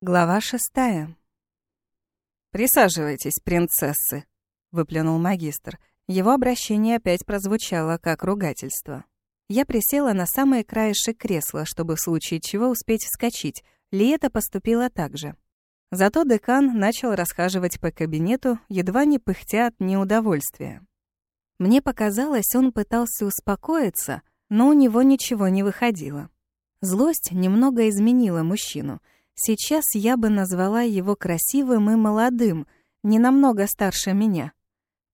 Глава шестая. «Присаживайтесь, принцессы», — выплюнул магистр. Его обращение опять прозвучало как ругательство. Я присела на самый краешек кресла, чтобы в случае чего успеть вскочить. Лиета поступила так же. Зато декан начал расхаживать по кабинету, едва не пыхтя от неудовольствия. Мне показалось, он пытался успокоиться, но у него ничего не выходило. Злость немного изменила мужчину — Сейчас я бы назвала его красивым и молодым, не намного старше меня.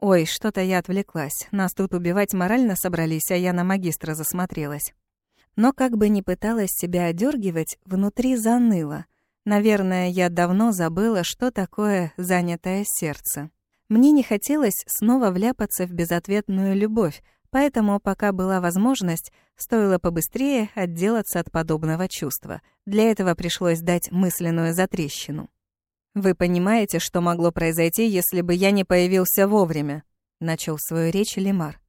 Ой, что-то я отвлеклась. Нас тут убивать морально собрались, а я на магистра засмотрелась. Но как бы ни пыталась себя одергивать, внутри заныло. Наверное, я давно забыла, что такое занятое сердце. Мне не хотелось снова вляпаться в безответную любовь, Поэтому, пока была возможность, стоило побыстрее отделаться от подобного чувства. Для этого пришлось дать мысленную затрещину. «Вы понимаете, что могло произойти, если бы я не появился вовремя?» — начал свою речь Лемар.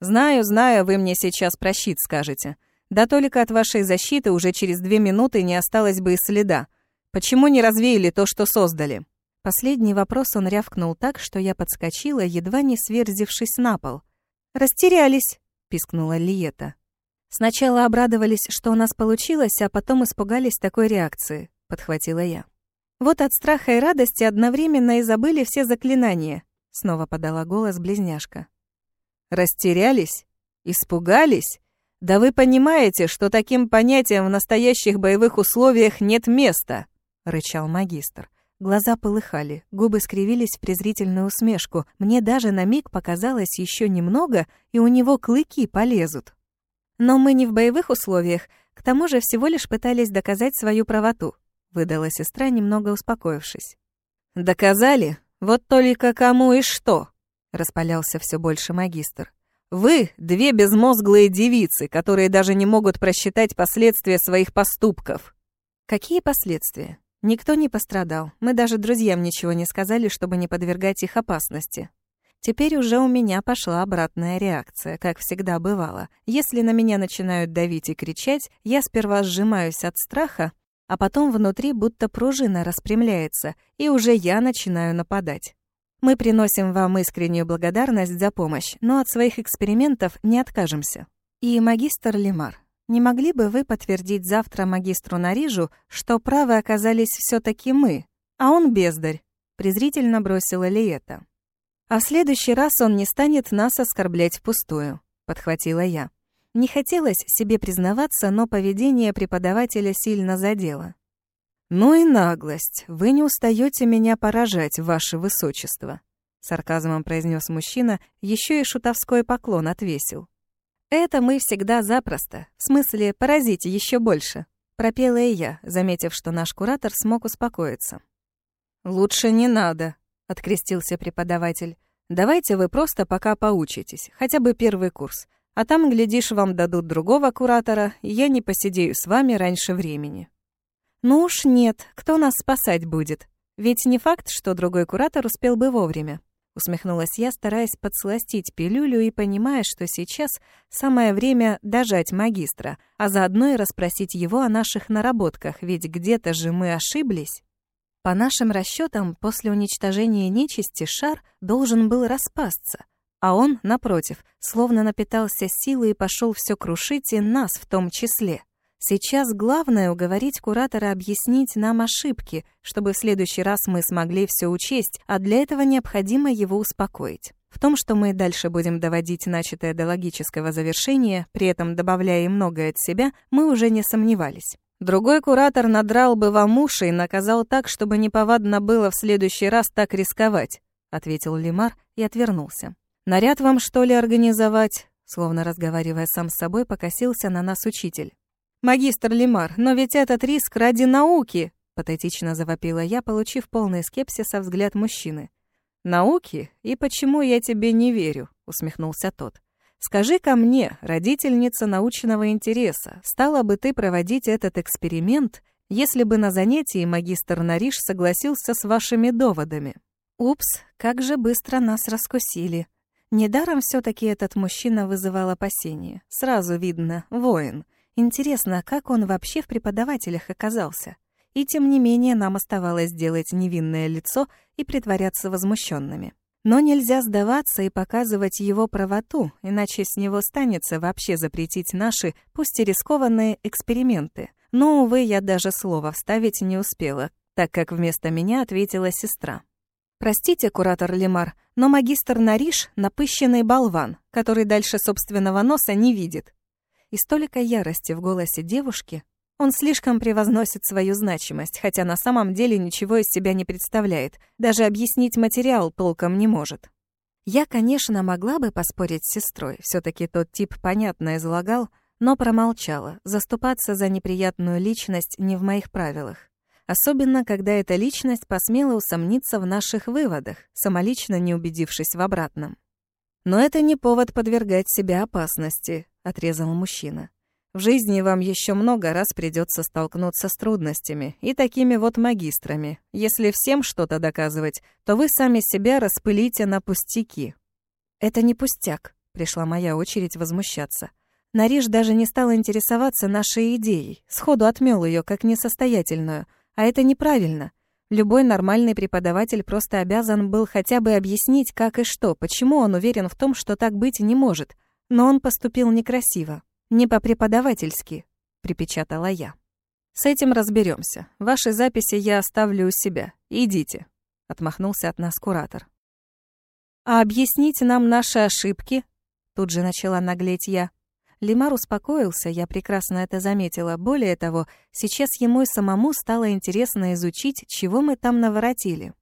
«Знаю, знаю, вы мне сейчас про щит скажете. Да только от вашей защиты уже через две минуты не осталось бы и следа. Почему не развеяли то, что создали?» Последний вопрос он рявкнул так, что я подскочила, едва не сверзившись на пол — «Растерялись», — пискнула Лиета. «Сначала обрадовались, что у нас получилось, а потом испугались такой реакции», — подхватила я. «Вот от страха и радости одновременно и забыли все заклинания», — снова подала голос близняшка. «Растерялись? Испугались? Да вы понимаете, что таким понятиям в настоящих боевых условиях нет места», — рычал магистр. Глаза полыхали, губы скривились в презрительную усмешку. Мне даже на миг показалось еще немного, и у него клыки полезут. Но мы не в боевых условиях, к тому же всего лишь пытались доказать свою правоту, выдала сестра, немного успокоившись. Доказали? Вот только кому и что? распалялся все больше магистр. Вы две безмозглые девицы, которые даже не могут просчитать последствия своих поступков. Какие последствия? Никто не пострадал. Мы даже друзьям ничего не сказали, чтобы не подвергать их опасности. Теперь уже у меня пошла обратная реакция, как всегда бывало. Если на меня начинают давить и кричать, я сперва сжимаюсь от страха, а потом внутри будто пружина распрямляется, и уже я начинаю нападать. Мы приносим вам искреннюю благодарность за помощь, но от своих экспериментов не откажемся. И магистр Лемар, не могли бы вы подтвердить завтра магистру Нарижу, что правы оказались все таки мы, а он бездарь?» — презрительно бросила Лиета. «А в следующий раз он не станет нас оскорблять впустую», — подхватила я. Не хотелось себе признаваться, но поведение преподавателя сильно задело. «Ну и наглость! Вы не устаете меня поражать, ваше высочество!» Сарказмом произнес мужчина, еще и шутовской поклон отвесил. «Это мы всегда запросто. В смысле, поразить еще больше», — пропела и я, заметив, что наш куратор смог успокоиться. «Лучше не надо», — открестился преподаватель. «Давайте вы просто пока поучитесь, хотя бы первый курс. А там, глядишь, вам дадут другого куратора, и я не посидею с вами раньше времени». «Ну уж нет, кто нас спасать будет? Ведь не факт, что другой куратор успел бы вовремя. Усмехнулась я, стараясь подсластить пилюлю и понимая, что сейчас самое время дожать магистра, а заодно и расспросить его о наших наработках, ведь где-то же мы ошиблись. По нашим расчетам, после уничтожения нечисти шар должен был распасться, а он, напротив, словно напитался силой и пошел все крушить и нас в том числе. Сейчас главное уговорить куратора объяснить нам ошибки, чтобы в следующий раз мы смогли все учесть, а для этого необходимо его успокоить. В том, что мы дальше будем доводить начатое до логического завершения, при этом добавляя многое от себя, мы уже не сомневались. Другой куратор надрал бы вам уши и наказал так, чтобы неповадно было в следующий раз так рисковать, ответил Лимар и отвернулся. Наряд вам что ли организовать? Словно разговаривая сам с собой, покосился на нас учитель. «Магистр Лемар, но ведь этот риск ради науки!» Патетично завопила я, получив полный скепсиса взгляд мужчины. «Науки? И почему я тебе не верю?» усмехнулся тот. «Скажи-ка мне, родительница научного интереса, стала бы ты проводить этот эксперимент, если бы на занятии магистр Нариш согласился с вашими доводами?» «Упс, как же быстро нас раскусили!» Недаром все таки этот мужчина вызывал опасения. Сразу видно — воин — Интересно, как он вообще в преподавателях оказался? и тем не менее нам оставалось делать невинное лицо и притворяться возмущенными. Но нельзя сдаваться и показывать его правоту, иначе с него станется вообще запретить наши, пусть и рискованные, эксперименты. Но, увы, я даже слова вставить не успела, так как вместо меня ответила сестра. «Простите, куратор Лемар, но магистр Нариш — напыщенный болван, который дальше собственного носа не видит». И столько ярости в голосе девушки, он слишком превозносит свою значимость, хотя на самом деле ничего из себя не представляет, даже объяснить материал толком не может. Я, конечно, могла бы поспорить с сестрой, все таки тот тип понятно излагал, но промолчала. Заступаться за неприятную личность не в моих правилах. Особенно, когда эта личность посмела усомниться в наших выводах, самолично не убедившись в обратном. «Но это не повод подвергать себя опасности», — отрезал мужчина. В жизни вам еще много раз придется столкнуться с трудностями и такими вот магистрами. Если всем что-то доказывать, то вы сами себя распылите на пустяки. Это не пустяк, пришла моя очередь возмущаться. Нариш даже не стал интересоваться нашей идеей, сходу отмел ее как несостоятельную, а это неправильно. Любой нормальный преподаватель просто обязан был хотя бы объяснить, как и что, почему он уверен в том, что так быть не может. Но он поступил некрасиво. «Не по-преподавательски», — припечатала я. «С этим разберемся. Ваши записи я оставлю у себя. Идите», — отмахнулся от нас куратор. «А объяснить нам наши ошибки?» Тут же начала наглеть я. Лимар успокоился, я прекрасно это заметила. Более того, сейчас ему и самому стало интересно изучить, чего мы там наворотили.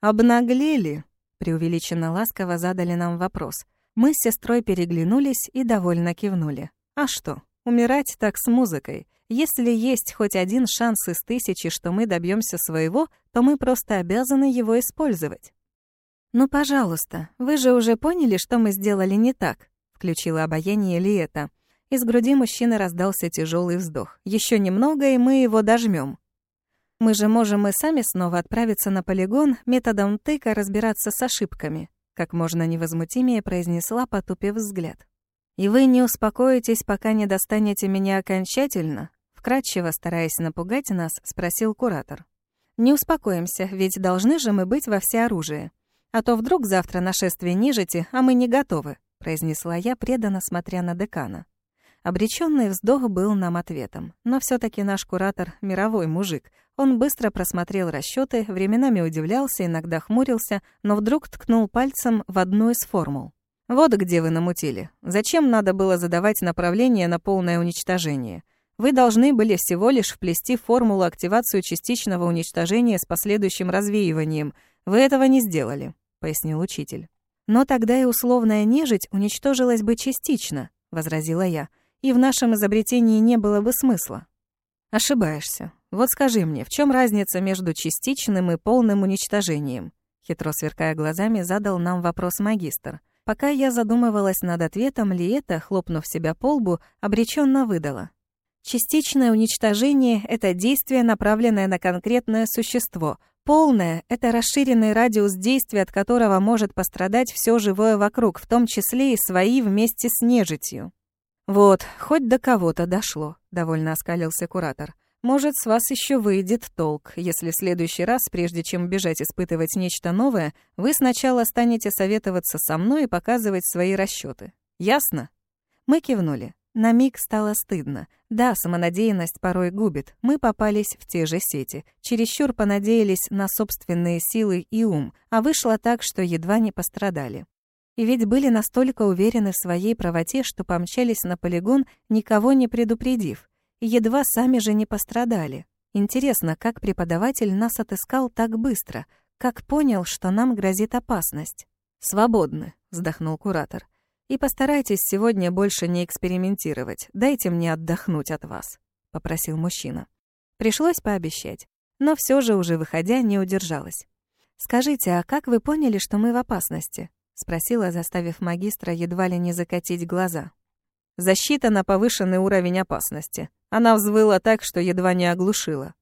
«Обнаглели?» — преувеличенно ласково задали нам вопрос. Мы с сестрой переглянулись и довольно кивнули. А что, умирать так с музыкой. Если есть хоть один шанс из тысячи, что мы добьемся своего, то мы просто обязаны его использовать. «Ну, пожалуйста, вы же уже поняли, что мы сделали не так», — включила обаяние Лиэта. Из груди мужчины раздался тяжелый вздох. Еще немного, и мы его дожмем. Мы же можем и сами снова отправиться на полигон, методом тыка разбираться с ошибками», — как можно невозмутимее произнесла, потупив взгляд. «И вы не успокоитесь, пока не достанете меня окончательно?» Вкратчиво, стараясь напугать нас, спросил куратор. «Не успокоимся, ведь должны же мы быть во всеоружии. А то вдруг завтра нашествие нежити, а мы не готовы», произнесла я, преданно смотря на декана. Обреченный вздох был нам ответом. Но все таки наш куратор — мировой мужик. Он быстро просмотрел расчеты, временами удивлялся, иногда хмурился, но вдруг ткнул пальцем в одну из формул. Вот где вы намутили. Зачем надо было задавать направление на полное уничтожение? Вы должны были всего лишь вплести формулу активацию частичного уничтожения с последующим развеиванием. Вы этого не сделали, пояснил учитель. Но тогда и условная нежить уничтожилась бы частично, возразила я, и в нашем изобретении не было бы смысла. Ошибаешься. Вот скажи мне, в чем разница между частичным и полным уничтожением? Хитро сверкая глазами, задал нам вопрос магистр. Пока я задумывалась над ответом, Лиэта, хлопнув себя по лбу, обреченно выдала. Частичное уничтожение — это действие, направленное на конкретное существо. Полное — это расширенный радиус действия, от которого может пострадать все живое вокруг, в том числе и свои вместе с нежитью. «Вот, хоть до кого-то дошло», — довольно оскалился куратор. Может, с вас еще выйдет толк, если в следующий раз, прежде чем бежать испытывать нечто новое, вы сначала станете советоваться со мной и показывать свои расчеты. Ясно? Мы кивнули. На миг стало стыдно. Да, самонадеянность порой губит. Мы попались в те же сети. Чересчур понадеялись на собственные силы и ум, а вышло так, что едва не пострадали. И ведь были настолько уверены в своей правоте, что помчались на полигон, никого не предупредив едва сами же не пострадали. Интересно, как преподаватель нас отыскал так быстро, как понял, что нам грозит опасность. «Свободны», — вздохнул куратор. «И постарайтесь сегодня больше не экспериментировать. Дайте мне отдохнуть от вас», — попросил мужчина. Пришлось пообещать, но все же уже выходя не удержалась. «Скажите, а как вы поняли, что мы в опасности?» — спросила, заставив магистра едва ли не закатить глаза. «Защита на повышенный уровень опасности», она взвыла так, что едва не оглушила.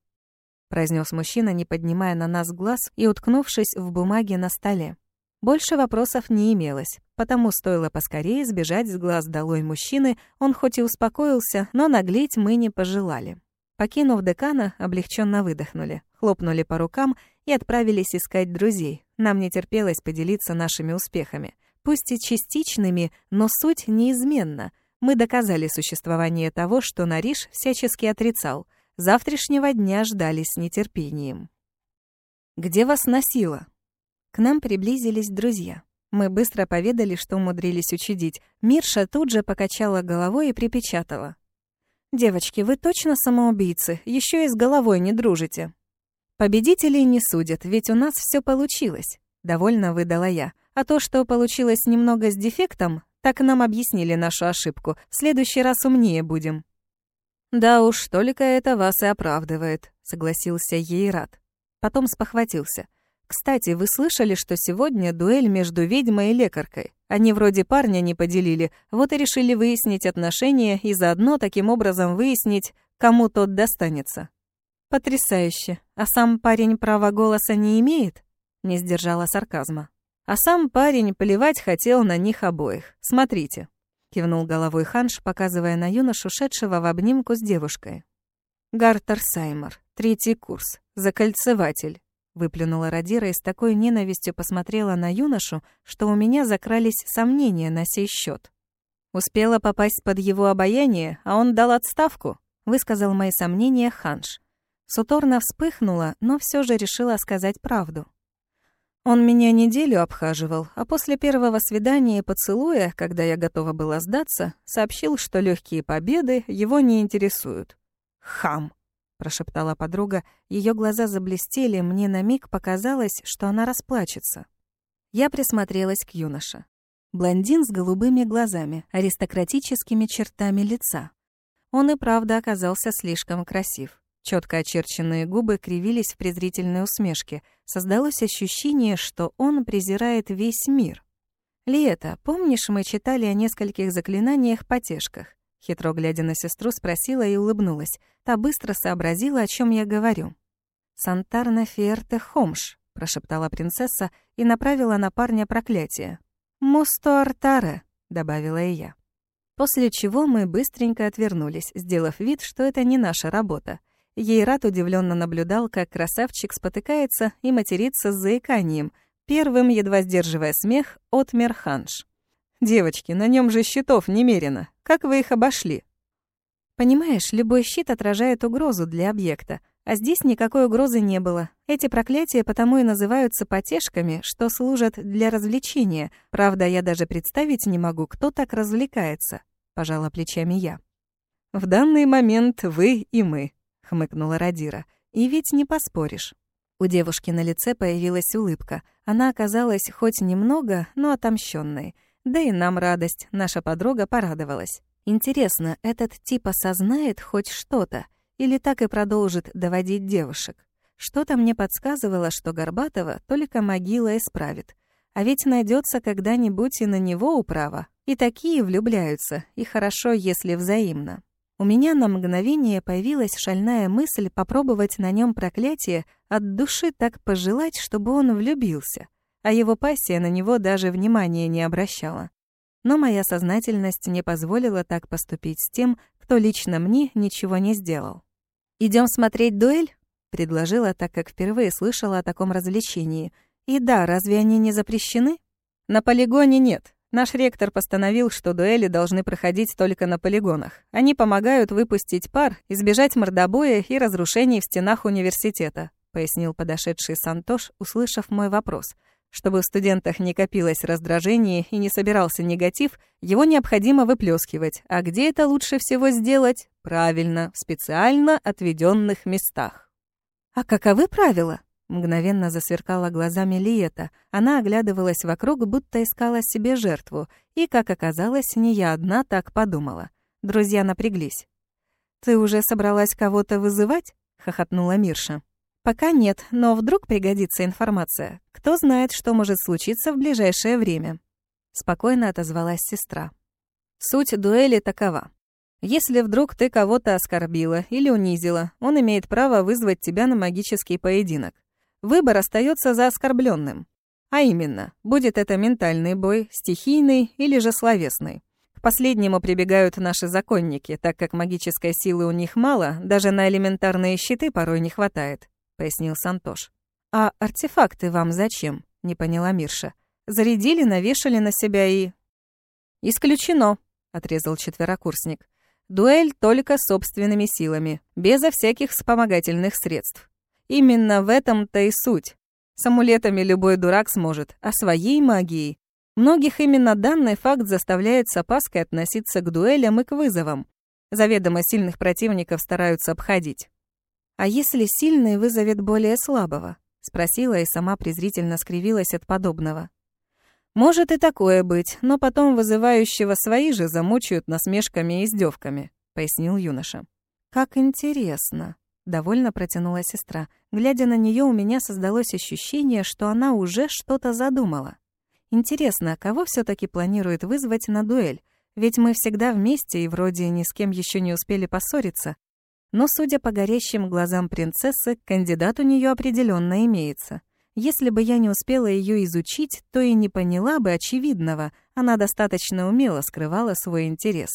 Произнес мужчина, не поднимая на нас глаз и уткнувшись в бумаге на столе. Больше вопросов не имелось, потому стоило поскорее сбежать с глаз долой мужчины, он хоть и успокоился, но наглеть мы не пожелали. Покинув декана, облегченно выдохнули, хлопнули по рукам и отправились искать друзей. Нам не терпелось поделиться нашими успехами. Пусть и частичными, но суть неизменна. Мы доказали существование того, что Нариш всячески отрицал. Завтрашнего дня ждали с нетерпением. «Где вас носило?» К нам приблизились друзья. Мы быстро поведали, что умудрились учудить. Мирша тут же покачала головой и припечатала. «Девочки, вы точно самоубийцы, еще и с головой не дружите». «Победителей не судят, ведь у нас все получилось», — довольно выдала я. «А то, что получилось немного с дефектом, так нам объяснили нашу ошибку. В следующий раз умнее будем». «Да уж, только это вас и оправдывает», — согласился Ейрат. Потом спохватился. «Кстати, вы слышали, что сегодня дуэль между ведьмой и лекаркой? Они вроде парня не поделили, вот и решили выяснить отношения и заодно таким образом выяснить, кому тот достанется». «Потрясающе. А сам парень права голоса не имеет?» Не сдержала сарказма. А сам парень плевать хотел на них обоих. Смотрите. Кивнул головой Ханш, показывая на юношу, шедшего в обнимку с девушкой. Гартер Саймер, третий курс, закольцеватель. Выплюнула Радира и с такой ненавистью посмотрела на юношу, что у меня закрались сомнения на сей счет. Успела попасть под его обаяние, а он дал отставку, высказал мои сомнения Ханш. Суторна вспыхнула, но все же решила сказать правду. Он меня неделю обхаживал, а после первого свидания и поцелуя, когда я готова была сдаться, сообщил, что легкие победы его не интересуют. «Хам!» — прошептала подруга. Ее глаза заблестели, мне на миг показалось, что она расплачется. Я присмотрелась к юноше. Блондин с голубыми глазами, аристократическими чертами лица. Он и правда оказался слишком красив. Четко очерченные губы кривились в презрительной усмешке. Создалось ощущение, что он презирает весь мир. «Лето, помнишь, мы читали о нескольких заклинаниях-потешках?» Хитро глядя на сестру, спросила и улыбнулась. Та быстро сообразила, о чем я говорю. «Сантарна фиерте хомш», — прошептала принцесса и направила на парня проклятие. «Мусто артаре», — добавила и я. После чего мы быстренько отвернулись, сделав вид, что это не наша работа. Ейрат удивленно наблюдал, как красавчик спотыкается и матерится с заиканием, первым, едва сдерживая смех, от Мерханш. «Девочки, на нем же щитов немерено. Как вы их обошли?» «Понимаешь, любой щит отражает угрозу для объекта, а здесь никакой угрозы не было. Эти проклятия потому и называются потешками, что служат для развлечения. Правда, я даже представить не могу, кто так развлекается», — пожала плечами я. «В данный момент вы и мы», — хмыкнула Радира. «И ведь не поспоришь». У девушки на лице появилась улыбка. Она оказалась хоть немного, но отомщенной. Да и нам радость, наша подруга порадовалась. Интересно, этот тип осознает хоть что-то или так и продолжит доводить девушек? Что-то мне подсказывало, что Горбатова только могила исправит. А ведь найдется когда-нибудь и на него управа. И такие влюбляются, и хорошо, если взаимно. У меня на мгновение появилась шальная мысль попробовать на нем проклятие, от души так пожелать, чтобы он влюбился, а его пассия на него даже внимания не обращала. Но моя сознательность не позволила так поступить с тем, кто лично мне ничего не сделал. Идем смотреть дуэль?» — предложила, так как впервые слышала о таком развлечении. «И да, разве они не запрещены?» «На полигоне нет. Наш ректор постановил, что дуэли должны проходить только на полигонах. Они помогают выпустить пар, избежать мордобоя и разрушений в стенах университета», пояснил подошедший Сантош, услышав мой вопрос. Чтобы в студентах не копилось раздражение и не собирался негатив, его необходимо выплескивать. А где это лучше всего сделать? Правильно, в специально отведенных местах. «А каковы правила?» Мгновенно засверкала глазами Лиета. Она оглядывалась вокруг, будто искала себе жертву. И, как оказалось, не я одна так подумала. Друзья напряглись. «Ты уже собралась кого-то вызывать?» — хохотнула Мирша. «Пока нет, но вдруг пригодится информация. Кто знает, что может случиться в ближайшее время?» Спокойно отозвалась сестра. Суть дуэли такова. Если вдруг ты кого-то оскорбила или унизила, он имеет право вызвать тебя на магический поединок. Выбор остается за оскорбленным. А именно, будет это ментальный бой, стихийный или же словесный. К последнему прибегают наши законники, так как магической силы у них мало, даже на элементарные щиты порой не хватает», — пояснил Сантош. «А артефакты вам зачем?» — не поняла Мирша. «Зарядили, навешали на себя и...» «Исключено», — отрезал четверокурсник. «Дуэль только собственными силами, безо всяких вспомогательных средств. Именно в этом-то и суть. С амулетами любой дурак сможет, а своей магией Многих именно данный факт заставляет с опаской относиться к дуэлям и к вызовам. Заведомо сильных противников стараются обходить. «А если сильный вызовет более слабого?» — спросила и сама презрительно скривилась от подобного. «Может и такое быть, но потом вызывающего свои же замучают насмешками и издевками», — пояснил юноша. «Как интересно», — довольно протянула сестра. Глядя на нее, у меня создалось ощущение, что она уже что-то задумала. Интересно, кого все таки планирует вызвать на дуэль? Ведь мы всегда вместе и вроде ни с кем еще не успели поссориться. Но, судя по горящим глазам принцессы, кандидат у нее определенно имеется. Если бы я не успела ее изучить, то и не поняла бы очевидного. Она достаточно умело скрывала свой интерес.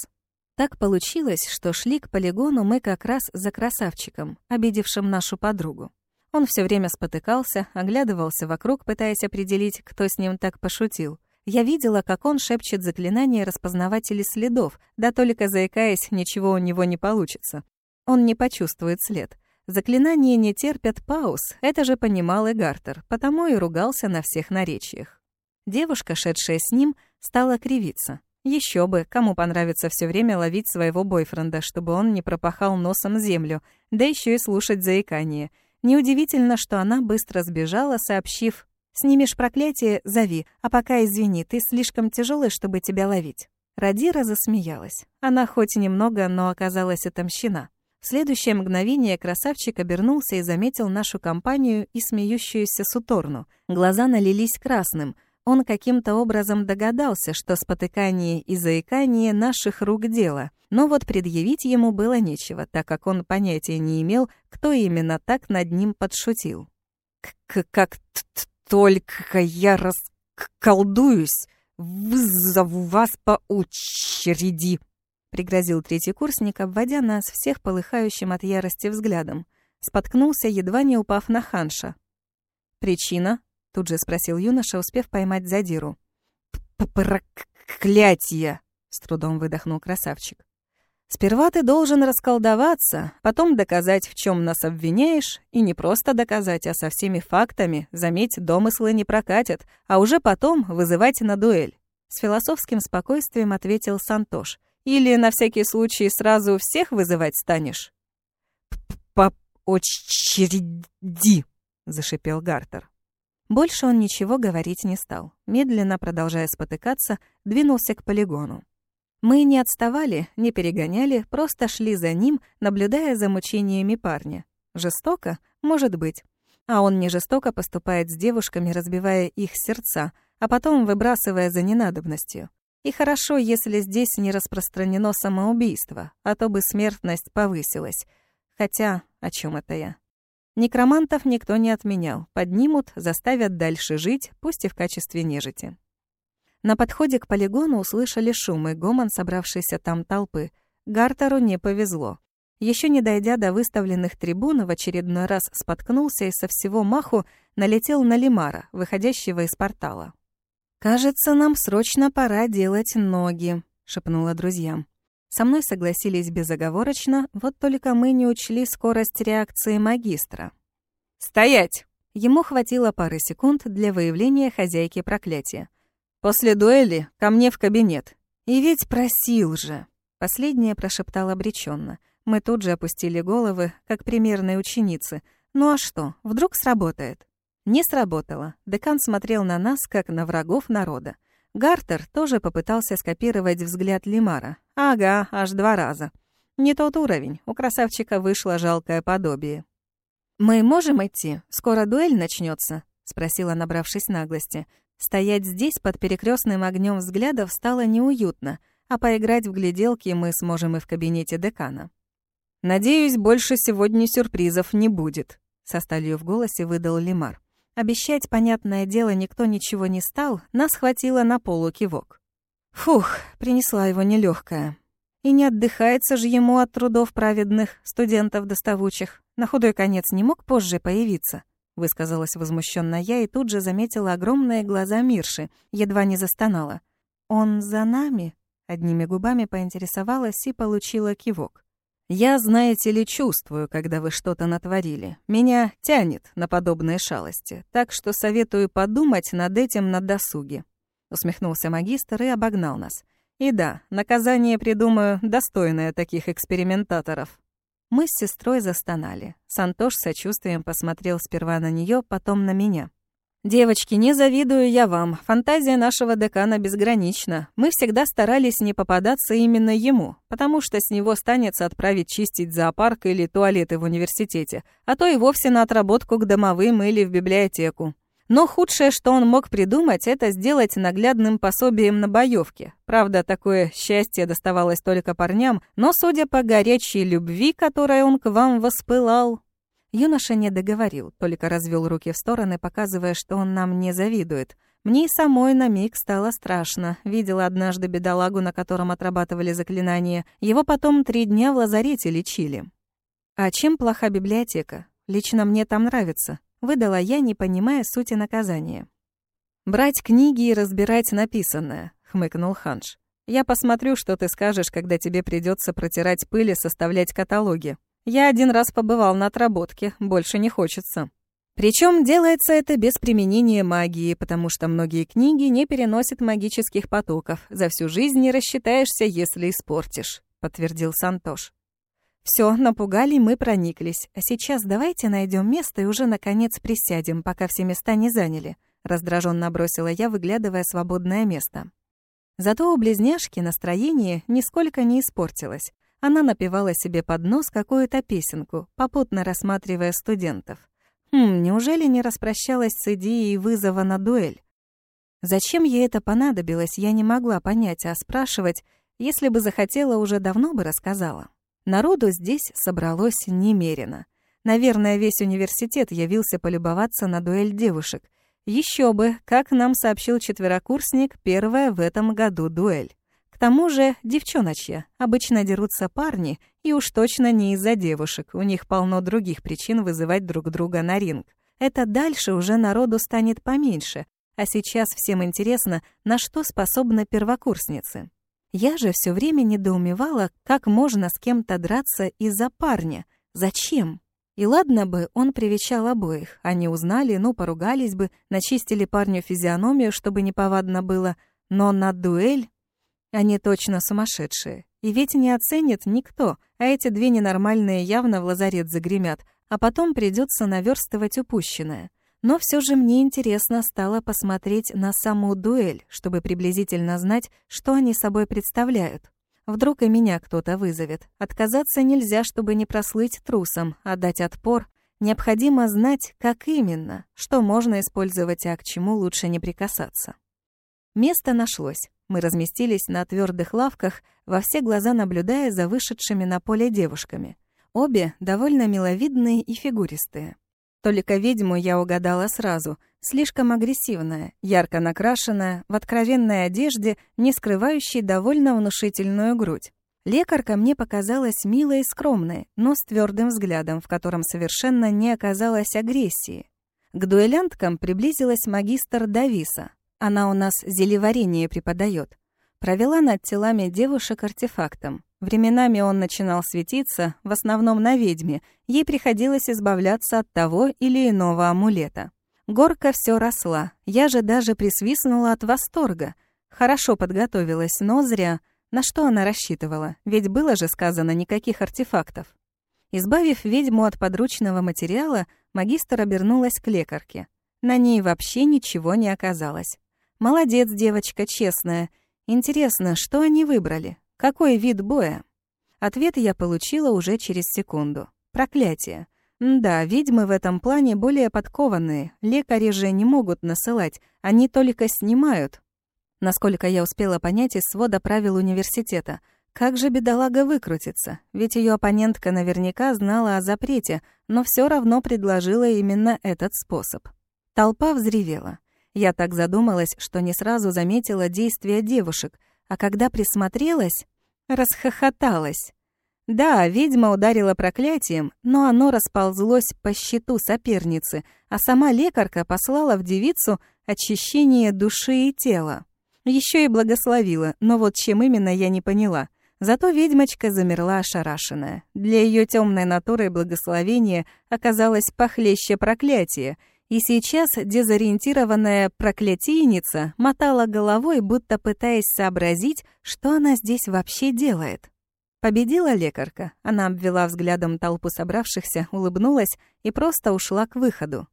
Так получилось, что шли к полигону мы как раз за красавчиком, обидевшим нашу подругу. Он все время спотыкался, оглядывался вокруг, пытаясь определить, кто с ним так пошутил. Я видела, как он шепчет заклинание распознавателей следов, да только заикаясь, ничего у него не получится. Он не почувствует след. Заклинания не терпят пауз, это же понимал и Гартер, потому и ругался на всех наречиях. Девушка, шедшая с ним, стала кривиться. Еще бы, кому понравится все время ловить своего бойфренда, чтобы он не пропахал носом землю, да еще и слушать заикание — Неудивительно, что она быстро сбежала, сообщив «Снимешь проклятие, зови, а пока извини, ты слишком тяжелый, чтобы тебя ловить». Радира засмеялась. Она хоть немного, но оказалась отомщена. В следующее мгновение красавчик обернулся и заметил нашу компанию и смеющуюся Суторну. Глаза налились красным. Он каким-то образом догадался, что спотыкание и заикание наших рук дело — но вот предъявить ему было нечего, так как он понятия не имел, кто именно так над ним подшутил. К «Как только я расколдуюсь, вызову вас по очереди!» пригрозил третий курсник, обводя нас всех полыхающим от ярости взглядом. Споткнулся, едва не упав на ханша. «Причина?» — тут же спросил юноша, успев поймать задиру. «Проклятие!» — с трудом выдохнул красавчик. Сперва ты должен расколдоваться, потом доказать, в чем нас обвиняешь, и не просто доказать, а со всеми фактами, заметь, домыслы не прокатят, а уже потом вызывать на дуэль. С философским спокойствием ответил Сантош. Или на всякий случай сразу всех вызывать станешь? «По очереди!» — зашипел Гартер. Больше он ничего говорить не стал. Медленно, продолжая спотыкаться, двинулся к полигону. Мы не отставали, не перегоняли, просто шли за ним, наблюдая за мучениями парня. Жестоко? Может быть. А он не жестоко поступает с девушками, разбивая их сердца, а потом выбрасывая за ненадобностью. И хорошо, если здесь не распространено самоубийство, а то бы смертность повысилась. Хотя, о чем это я? Некромантов никто не отменял. Поднимут, заставят дальше жить, пусть и в качестве нежити. На подходе к полигону услышали шум и гомон собравшейся там толпы. Гартеру не повезло. Еще не дойдя до выставленных трибун, в очередной раз споткнулся и со всего маху налетел на Лимара, выходящего из портала. «Кажется, нам срочно пора делать ноги», — шепнула друзьям. Со мной согласились безоговорочно, вот только мы не учли скорость реакции магистра. «Стоять!» Ему хватило пары секунд для выявления хозяйки проклятия. После дуэли ко мне в кабинет. И ведь просил же. Последнее прошептал обреченно. Мы тут же опустили головы, как примерные ученицы. Ну а что, вдруг сработает? Не сработало. Декан смотрел на нас, как на врагов народа. Гартер тоже попытался скопировать взгляд Лимара. Ага, аж два раза. Не тот уровень. У красавчика вышло жалкое подобие. «Мы можем идти? Скоро дуэль начнется? спросила, набравшись наглости. Стоять здесь под перекрестным огнем взглядов стало неуютно, а поиграть в гляделки мы сможем и в кабинете декана. «Надеюсь, больше сегодня сюрпризов не будет», — со сталью в голосе выдал Лимар. Обещать, понятное дело, никто ничего не стал, нас хватило на полукивок. Фух, принесла его нелегкая. И не отдыхается же ему от трудов праведных студентов доставучих. На худой конец не мог позже появиться, высказалась возмущенно я и тут же заметила огромные глаза Мирши, едва не застонала. Он за нами? Одними губами поинтересовалась и получила кивок. «Я, знаете ли, чувствую, когда вы что-то натворили. Меня тянет на подобные шалости, так что советую подумать над этим на досуге». Усмехнулся магистр и обогнал нас. И да, наказание придумаю, достойное таких экспериментаторов. Мы с сестрой застонали. Сантош с сочувствием посмотрел сперва на нее, потом на меня. «Девочки, не завидую я вам. Фантазия нашего декана безгранична. Мы всегда старались не попадаться именно ему, потому что с него станется отправить чистить зоопарк или туалеты в университете, а то и вовсе на отработку к домовым или в библиотеку. Но худшее, что он мог придумать, это сделать наглядным пособием на боевке. Правда, такое счастье доставалось только парням, но, судя по горячей любви, которой он к вам воспылал... Юноша не договорил, только развел руки в стороны, показывая, что он нам не завидует. Мне и самой на миг стало страшно. Видела однажды бедолагу, на котором отрабатывали заклинания. Его потом три дня в лазарете лечили. А чем плоха библиотека? Лично мне там нравится. Выдала я, не понимая сути наказания. «Брать книги и разбирать написанное», — хмыкнул Ханш. «Я посмотрю, что ты скажешь, когда тебе придется протирать пыль и составлять каталоги. Я один раз побывал на отработке, больше не хочется». Причем делается это без применения магии, потому что многие книги не переносят магических потоков. За всю жизнь не рассчитаешься, если испортишь», — подтвердил Сантош. Все, напугали, мы прониклись. А сейчас давайте найдем место и уже наконец присядем, пока все места не заняли. Раздраженно бросила я, выглядывая свободное место. Зато у близняшки настроение нисколько не испортилось. Она напевала себе под нос какую-то песенку, попутно рассматривая студентов. Хм, неужели не распрощалась с идеей вызова на дуэль? Зачем ей это понадобилось, я не могла понять, а спрашивать, если бы захотела, уже давно бы рассказала. Народу здесь собралось немерено. Наверное, весь университет явился полюбоваться на дуэль девушек. Еще бы, как нам сообщил четверокурсник, первая в этом году дуэль. Тому же девчоночья. Обычно дерутся парни, и уж точно не из-за девушек. У них полно других причин вызывать друг друга на ринг. Это дальше уже народу станет поменьше. А сейчас всем интересно, на что способны первокурсницы. Я же все время недоумевала, как можно с кем-то драться из-за парня. Зачем? И ладно бы, он привечал обоих. Они узнали, ну, поругались бы, начистили парню физиономию, чтобы неповадно было. Но на дуэль... Они точно сумасшедшие. И ведь не оценит никто, а эти две ненормальные явно в лазарет загремят, а потом придется наверстывать упущенное. Но все же мне интересно стало посмотреть на саму дуэль, чтобы приблизительно знать, что они собой представляют. Вдруг и меня кто-то вызовет. Отказаться нельзя, чтобы не прослыть трусом, а дать отпор. Необходимо знать, как именно, что можно использовать, а к чему лучше не прикасаться. Место нашлось. Мы разместились на твердых лавках, во все глаза наблюдая за вышедшими на поле девушками. Обе довольно миловидные и фигуристые. Только ведьму я угадала сразу. Слишком агрессивная, ярко накрашенная, в откровенной одежде, не скрывающей довольно внушительную грудь. Лекарка мне показалась милой и скромной, но с твердым взглядом, в котором совершенно не оказалось агрессии. К дуэлянткам приблизилась магистр Дависа. Она у нас зелеварение преподает. Провела над телами девушек артефактом. Временами он начинал светиться, в основном на ведьме. Ей приходилось избавляться от того или иного амулета. Горка все росла. Я же даже присвистнула от восторга. Хорошо подготовилась, но зря. На что она рассчитывала? Ведь было же сказано никаких артефактов. Избавив ведьму от подручного материала, магистр обернулась к лекарке. На ней вообще ничего не оказалось. Молодец, девочка, честная. Интересно, что они выбрали? Какой вид боя? Ответ я получила уже через секунду. Проклятие. Да, ведьмы в этом плане более подкованные. Лекари же не могут насылать, они только снимают. Насколько я успела понять из свода правил университета. Как же бедолага выкрутится? Ведь ее оппонентка наверняка знала о запрете, но все равно предложила именно этот способ. Толпа взревела. Я так задумалась, что не сразу заметила действия девушек — а когда присмотрелась, расхохоталась. Да, ведьма ударила проклятием, но оно расползлось по щиту соперницы, а сама лекарка послала в девицу очищение души и тела. Еще и благословила, но вот чем именно я не поняла. Зато ведьмочка замерла ошарашенная. Для ее темной натуры благословение оказалось похлеще проклятия, и сейчас дезориентированная проклятийница мотала головой, будто пытаясь сообразить, что она здесь вообще делает. Победила лекарка. Она обвела взглядом толпу собравшихся, улыбнулась и просто ушла к выходу.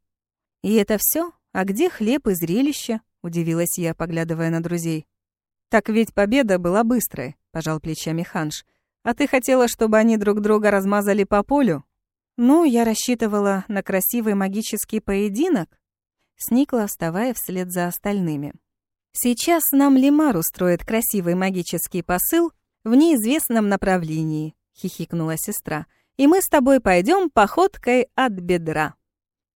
«И это все? А где хлеб и зрелище?» — удивилась я, поглядывая на друзей. «Так ведь победа была быстрой», — пожал плечами Ханш. «А ты хотела, чтобы они друг друга размазали по полю?» «Ну, я рассчитывала на красивый магический поединок», — сникла, вставая вслед за остальными. «Сейчас нам Лимар устроит красивый магический посыл в неизвестном направлении», — хихикнула сестра. «И мы с тобой пойдем походкой от бедра».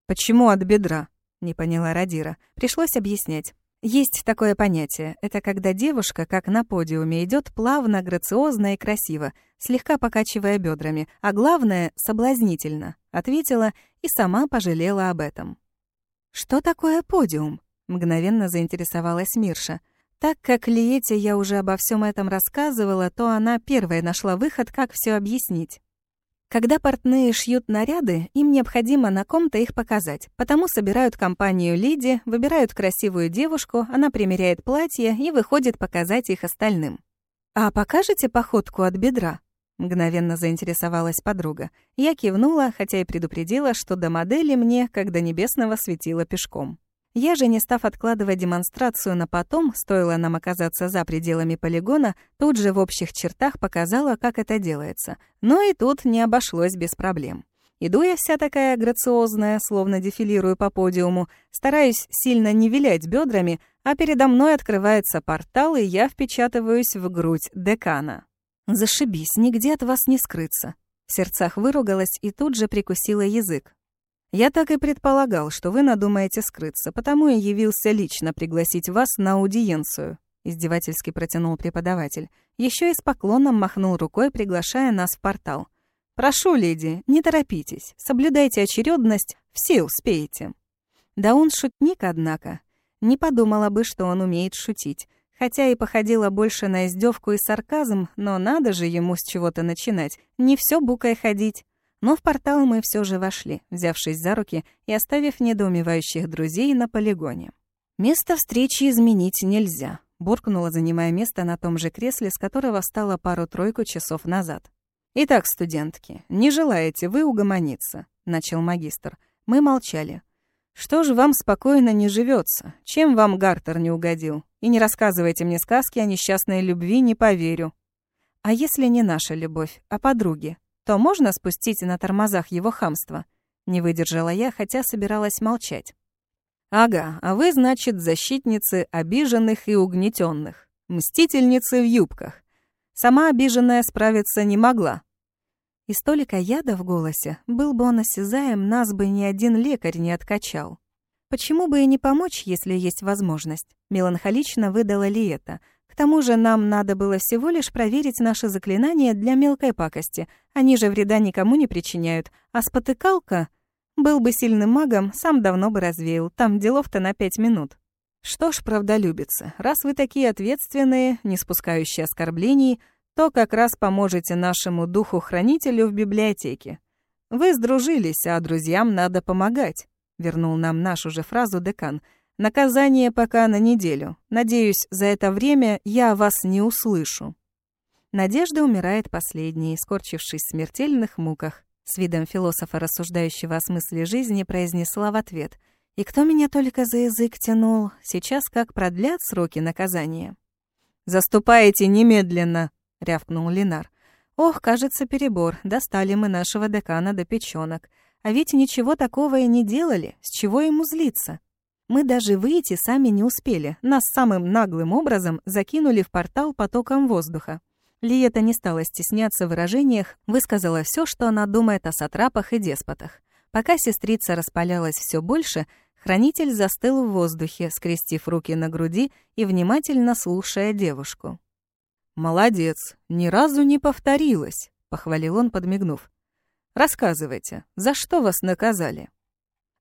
«Почему от бедра?» — не поняла Радира. Пришлось объяснять. Есть такое понятие. Это когда девушка, как на подиуме, идет плавно, грациозно и красиво, слегка покачивая бедрами, а главное — соблазнительно, ответила и сама пожалела об этом. «Что такое подиум?» — мгновенно заинтересовалась Мирша — так как Лиете я уже обо всем этом рассказывала, то она первая нашла выход, как все объяснить. Когда портные шьют наряды, им необходимо на ком-то их показать, потому собирают компанию Лиди, выбирают красивую девушку, она примеряет платье и выходит показать их остальным. «А покажете походку от бедра?» Мгновенно заинтересовалась подруга. Я кивнула, хотя и предупредила, что до модели мне, как до небесного, светило пешком. Я же, не став откладывать демонстрацию на потом, стоило нам оказаться за пределами полигона, тут же в общих чертах показала, как это делается. Но и тут не обошлось без проблем. Иду я вся такая грациозная, словно дефилирую по подиуму, стараюсь сильно не вилять бедрами, а передо мной открывается портал, и я впечатываюсь в грудь декана. «Зашибись, нигде от вас не скрыться». В сердцах выругалась и тут же прикусила язык. «Я так и предполагал, что вы надумаете скрыться, потому и явился лично пригласить вас на аудиенцию», — издевательски протянул преподаватель. Еще и с поклоном махнул рукой, приглашая нас в портал. «Прошу, леди, не торопитесь, соблюдайте очередность, все успеете». Да он шутник, однако. Не подумала бы, что он умеет шутить. Хотя и походила больше на издевку и сарказм, но надо же ему с чего-то начинать. Не все букой ходить. Но в портал мы все же вошли, взявшись за руки и оставив недоумевающих друзей на полигоне. «Место встречи изменить нельзя», — буркнула, занимая место на том же кресле, с которого встала пару-тройку часов назад. «Итак, студентки, не желаете вы угомониться?» — начал магистр. Мы молчали. «Что же вам спокойно не живется? Чем вам Гартер не угодил? И не рассказывайте мне сказки о несчастной любви, не поверю». «А если не наша любовь, а подруги?» То можно спустить на тормозах его хамство? Не выдержала я, хотя собиралась молчать. Ага, а вы, значит, защитницы обиженных и угнетенных, мстительницы в юбках. Сама обиженная справиться не могла. И столько яда в голосе, был бы он осязаем, нас бы ни один лекарь не откачал. Почему бы и не помочь, если есть возможность? Меланхолично выдала ли это? К тому же нам надо было всего лишь проверить наши заклинания для мелкой пакости. Они же вреда никому не причиняют. А спотыкалка... Был бы сильным магом, сам давно бы развеял. Там делов-то на пять минут. Что ж, правдолюбица, раз вы такие ответственные, не спускающие оскорблений, то как раз поможете нашему духу-хранителю в библиотеке. Вы сдружились, а друзьям надо помогать, вернул нам нашу же фразу декан — Наказание пока на неделю. Надеюсь, за это время я вас не услышу. Надежда умирает последней, скорчившись в смертельных муках. С видом философа, рассуждающего о смысле жизни, произнесла в ответ. «И кто меня только за язык тянул? Сейчас как продлят сроки наказания?» «Заступаете немедленно!» — рявкнул Линар. «Ох, кажется, перебор. Достали мы нашего декана до печёнок. А ведь ничего такого и не делали. С чего ему злиться?» Мы даже выйти сами не успели. Нас самым наглым образом закинули в портал потоком воздуха. Лиета не стала стесняться в выражениях, высказала все, что она думает о сатрапах и деспотах. Пока сестрица распалялась все больше, хранитель застыл в воздухе, скрестив руки на груди и внимательно слушая девушку. «Молодец, ни разу не повторилось», — похвалил он, подмигнув. «Рассказывайте, за что вас наказали?»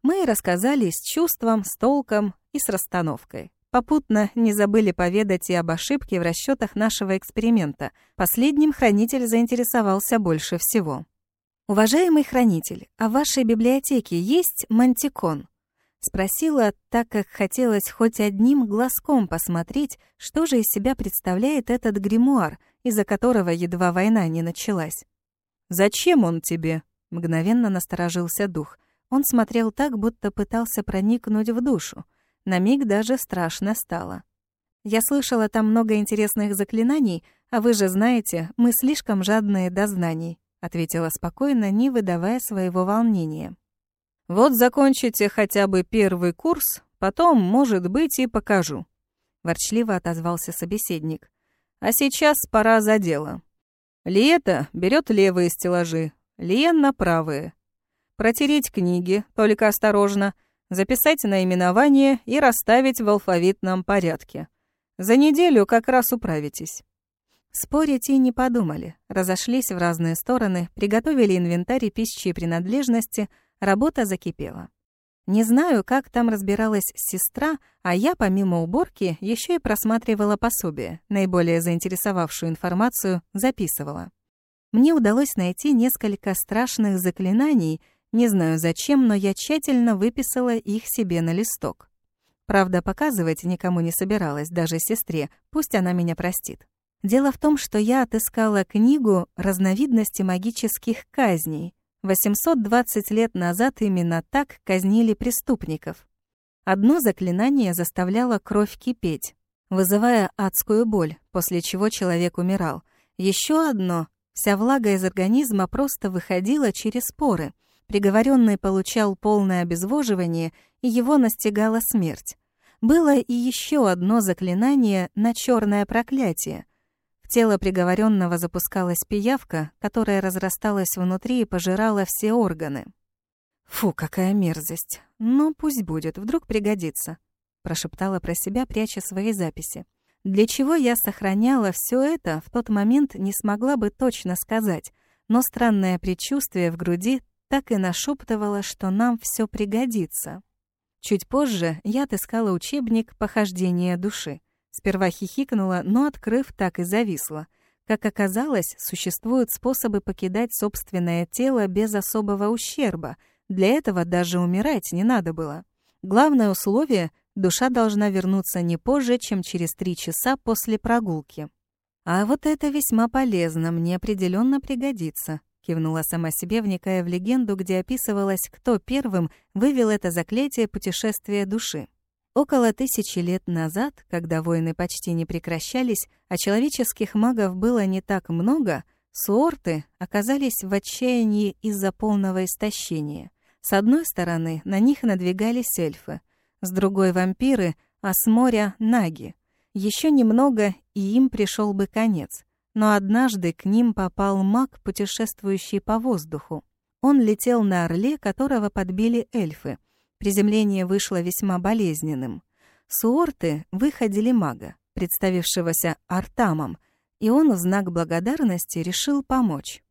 Мы рассказали с чувством, с толком и с расстановкой. Попутно не забыли поведать и об ошибке в расчетах нашего эксперимента. Последним хранитель заинтересовался больше всего. «Уважаемый хранитель, а в вашей библиотеке есть мантикон?» Спросила, так как хотелось хоть одним глазком посмотреть, что же из себя представляет этот гримуар, из-за которого едва война не началась. «Зачем он тебе?» — мгновенно насторожился дух. Он смотрел так, будто пытался проникнуть в душу. На миг даже страшно стало. «Я слышала там много интересных заклинаний, а вы же знаете, мы слишком жадные до знаний», — ответила спокойно, не выдавая своего волнения. Вот закончите хотя бы первый курс, потом, может быть, и покажу. Ворчливо отозвался собеседник. А сейчас пора за дело. Лиета берет левые стеллажи, Лиенна правые. Протереть книги, только осторожно, записать наименование и расставить в алфавитном порядке. За неделю как раз управитесь. Спорить и не подумали. Разошлись в разные стороны, приготовили инвентарь и пищи и принадлежности, Работа закипела. Не знаю, как там разбиралась сестра, а я, помимо уборки, еще и просматривала пособие, наиболее заинтересовавшую информацию записывала. Мне удалось найти несколько страшных заклинаний, не знаю зачем, но я тщательно выписала их себе на листок. Правда, показывать никому не собиралась, даже сестре, пусть она меня простит. Дело в том, что я отыскала книгу «Разновидности магических казней», 820 лет назад именно так казнили преступников. Одно заклинание заставляло кровь кипеть, вызывая адскую боль, после чего человек умирал. Еще одно — вся влага из организма просто выходила через поры. Приговоренный получал полное обезвоживание, и его настигала смерть. Было и еще одно заклинание на черное проклятие тело приговоренного запускалась пиявка, которая разрасталась внутри и пожирала все органы. «Фу, какая мерзость! Ну, пусть будет, вдруг пригодится», — прошептала про себя, пряча свои записи. Для чего я сохраняла все это, в тот момент не смогла бы точно сказать, но странное предчувствие в груди так и нашептывало, что нам все пригодится. Чуть позже я отыскала учебник «Похождение души». Сперва хихикнула, но, открыв, так и зависла. Как оказалось, существуют способы покидать собственное тело без особого ущерба. Для этого даже умирать не надо было. Главное условие — душа должна вернуться не позже, чем через три часа после прогулки. «А вот это весьма полезно, мне определенно пригодится», — кивнула сама себе, вникая в легенду, где описывалось, кто первым вывел это заклятие путешествия души. Около тысячи лет назад, когда войны почти не прекращались, а человеческих магов было не так много, суорты оказались в отчаянии из-за полного истощения. С одной стороны, на них надвигались эльфы, с другой — вампиры, а с моря — наги. Еще немного, и им пришел бы конец. Но однажды к ним попал маг, путешествующий по воздуху. Он летел на орле, которого подбили эльфы — Приземление вышло весьма болезненным. Суорты выходили мага, представившегося Артамом, и он в знак благодарности решил помочь.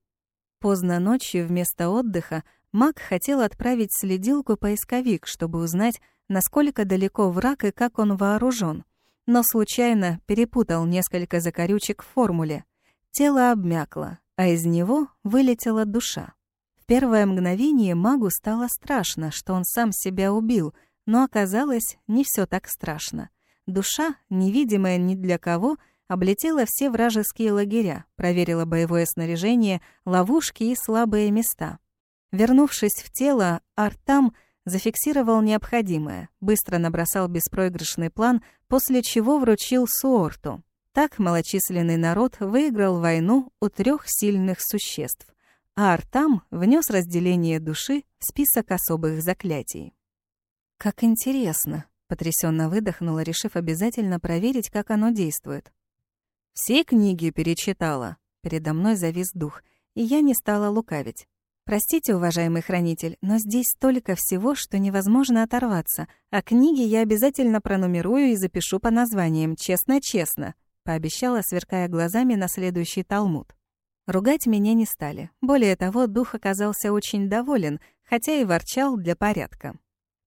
Поздно ночью вместо отдыха маг хотел отправить следилку-поисковик, чтобы узнать, насколько далеко враг и как он вооружен, но случайно перепутал несколько закорючек в формуле. Тело обмякло, а из него вылетела душа первое мгновение магу стало страшно, что он сам себя убил, но оказалось, не все так страшно. Душа, невидимая ни для кого, облетела все вражеские лагеря, проверила боевое снаряжение, ловушки и слабые места. Вернувшись в тело, Артам зафиксировал необходимое, быстро набросал беспроигрышный план, после чего вручил Суорту. Так малочисленный народ выиграл войну у трех сильных существ а Артам внес разделение души в список особых заклятий. «Как интересно!» — потрясенно выдохнула, решив обязательно проверить, как оно действует. «Все книги перечитала», — передо мной завис дух, и я не стала лукавить. «Простите, уважаемый хранитель, но здесь столько всего, что невозможно оторваться, а книги я обязательно пронумерую и запишу по названиям, честно-честно», — пообещала, сверкая глазами на следующий талмуд. Ругать меня не стали. Более того, дух оказался очень доволен, хотя и ворчал для порядка.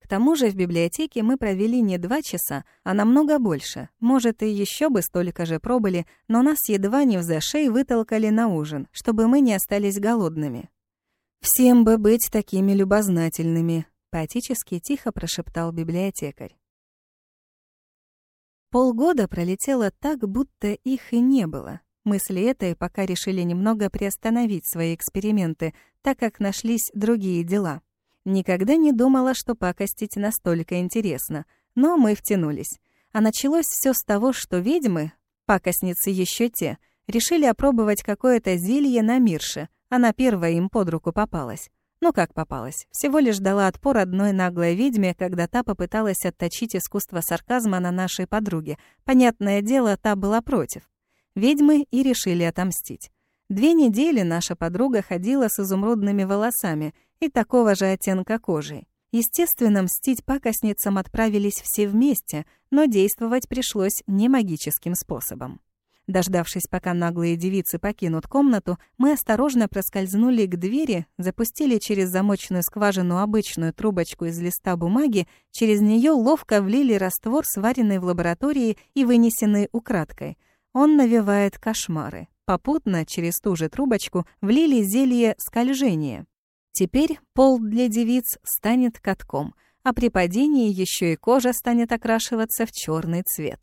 К тому же в библиотеке мы провели не два часа, а намного больше. Может, и еще бы столько же пробыли, но нас едва не в зашей вытолкали на ужин, чтобы мы не остались голодными. «Всем бы быть такими любознательными», — поэтически тихо прошептал библиотекарь. Полгода пролетело так, будто их и не было. Мысли этой пока решили немного приостановить свои эксперименты, так как нашлись другие дела. Никогда не думала, что пакостить настолько интересно, но мы втянулись. А началось все с того, что ведьмы, пакостницы еще те, решили опробовать какое-то зелье на Мирше. Она первая им под руку попалась. Ну как попалась? Всего лишь дала отпор одной наглой ведьме, когда та попыталась отточить искусство сарказма на нашей подруге. Понятное дело, та была против. Ведьмы и решили отомстить. Две недели наша подруга ходила с изумрудными волосами и такого же оттенка кожи. Естественно, мстить пакостницам отправились все вместе, но действовать пришлось не магическим способом. Дождавшись, пока наглые девицы покинут комнату, мы осторожно проскользнули к двери, запустили через замочную скважину обычную трубочку из листа бумаги, через нее ловко влили раствор, сваренный в лаборатории и вынесенный украдкой. Он навевает кошмары. Попутно через ту же трубочку влили зелье скольжения. Теперь пол для девиц станет катком, а при падении еще и кожа станет окрашиваться в черный цвет.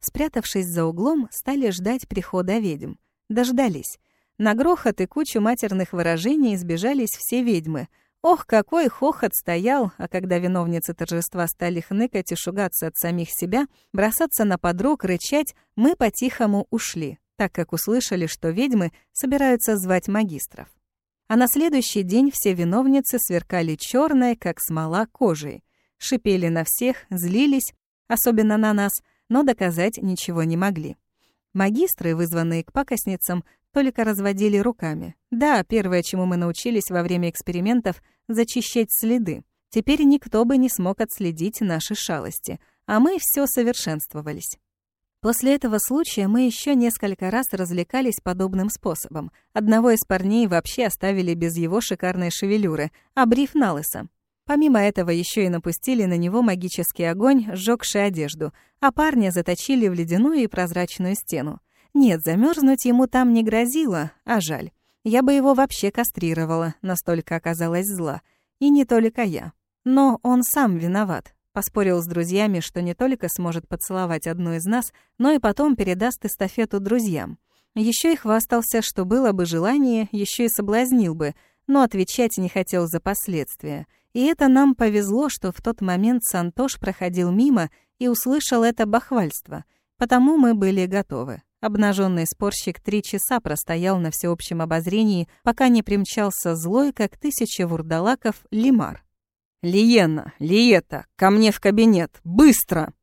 Спрятавшись за углом, стали ждать прихода ведьм. Дождались. На грохот и кучу матерных выражений избежались все ведьмы. Ох, какой хохот стоял, а когда виновницы торжества стали хныкать и шугаться от самих себя, бросаться на подруг, рычать, мы по-тихому ушли, так как услышали, что ведьмы собираются звать магистров а на следующий день все виновницы сверкали черной, как смола, кожей. Шипели на всех, злились, особенно на нас, но доказать ничего не могли. Магистры, вызванные к пакостницам, только разводили руками. Да, первое, чему мы научились во время экспериментов — зачищать следы. Теперь никто бы не смог отследить наши шалости, а мы все совершенствовались. После этого случая мы еще несколько раз развлекались подобным способом. Одного из парней вообще оставили без его шикарной шевелюры, обрив на лысо. Помимо этого еще и напустили на него магический огонь, сжёгший одежду, а парня заточили в ледяную и прозрачную стену. Нет, замерзнуть ему там не грозило, а жаль. Я бы его вообще кастрировала, настолько оказалась зла. И не только я. Но он сам виноват. Поспорил с друзьями, что не только сможет поцеловать одну из нас, но и потом передаст эстафету друзьям. Еще и хвастался, что было бы желание, еще и соблазнил бы, но отвечать не хотел за последствия. И это нам повезло, что в тот момент Сантош проходил мимо и услышал это бахвальство. Потому мы были готовы. Обнаженный спорщик три часа простоял на всеобщем обозрении, пока не примчался злой, как тысяча вурдалаков, лимар. «Лиена, Лиета, ко мне в кабинет! Быстро!»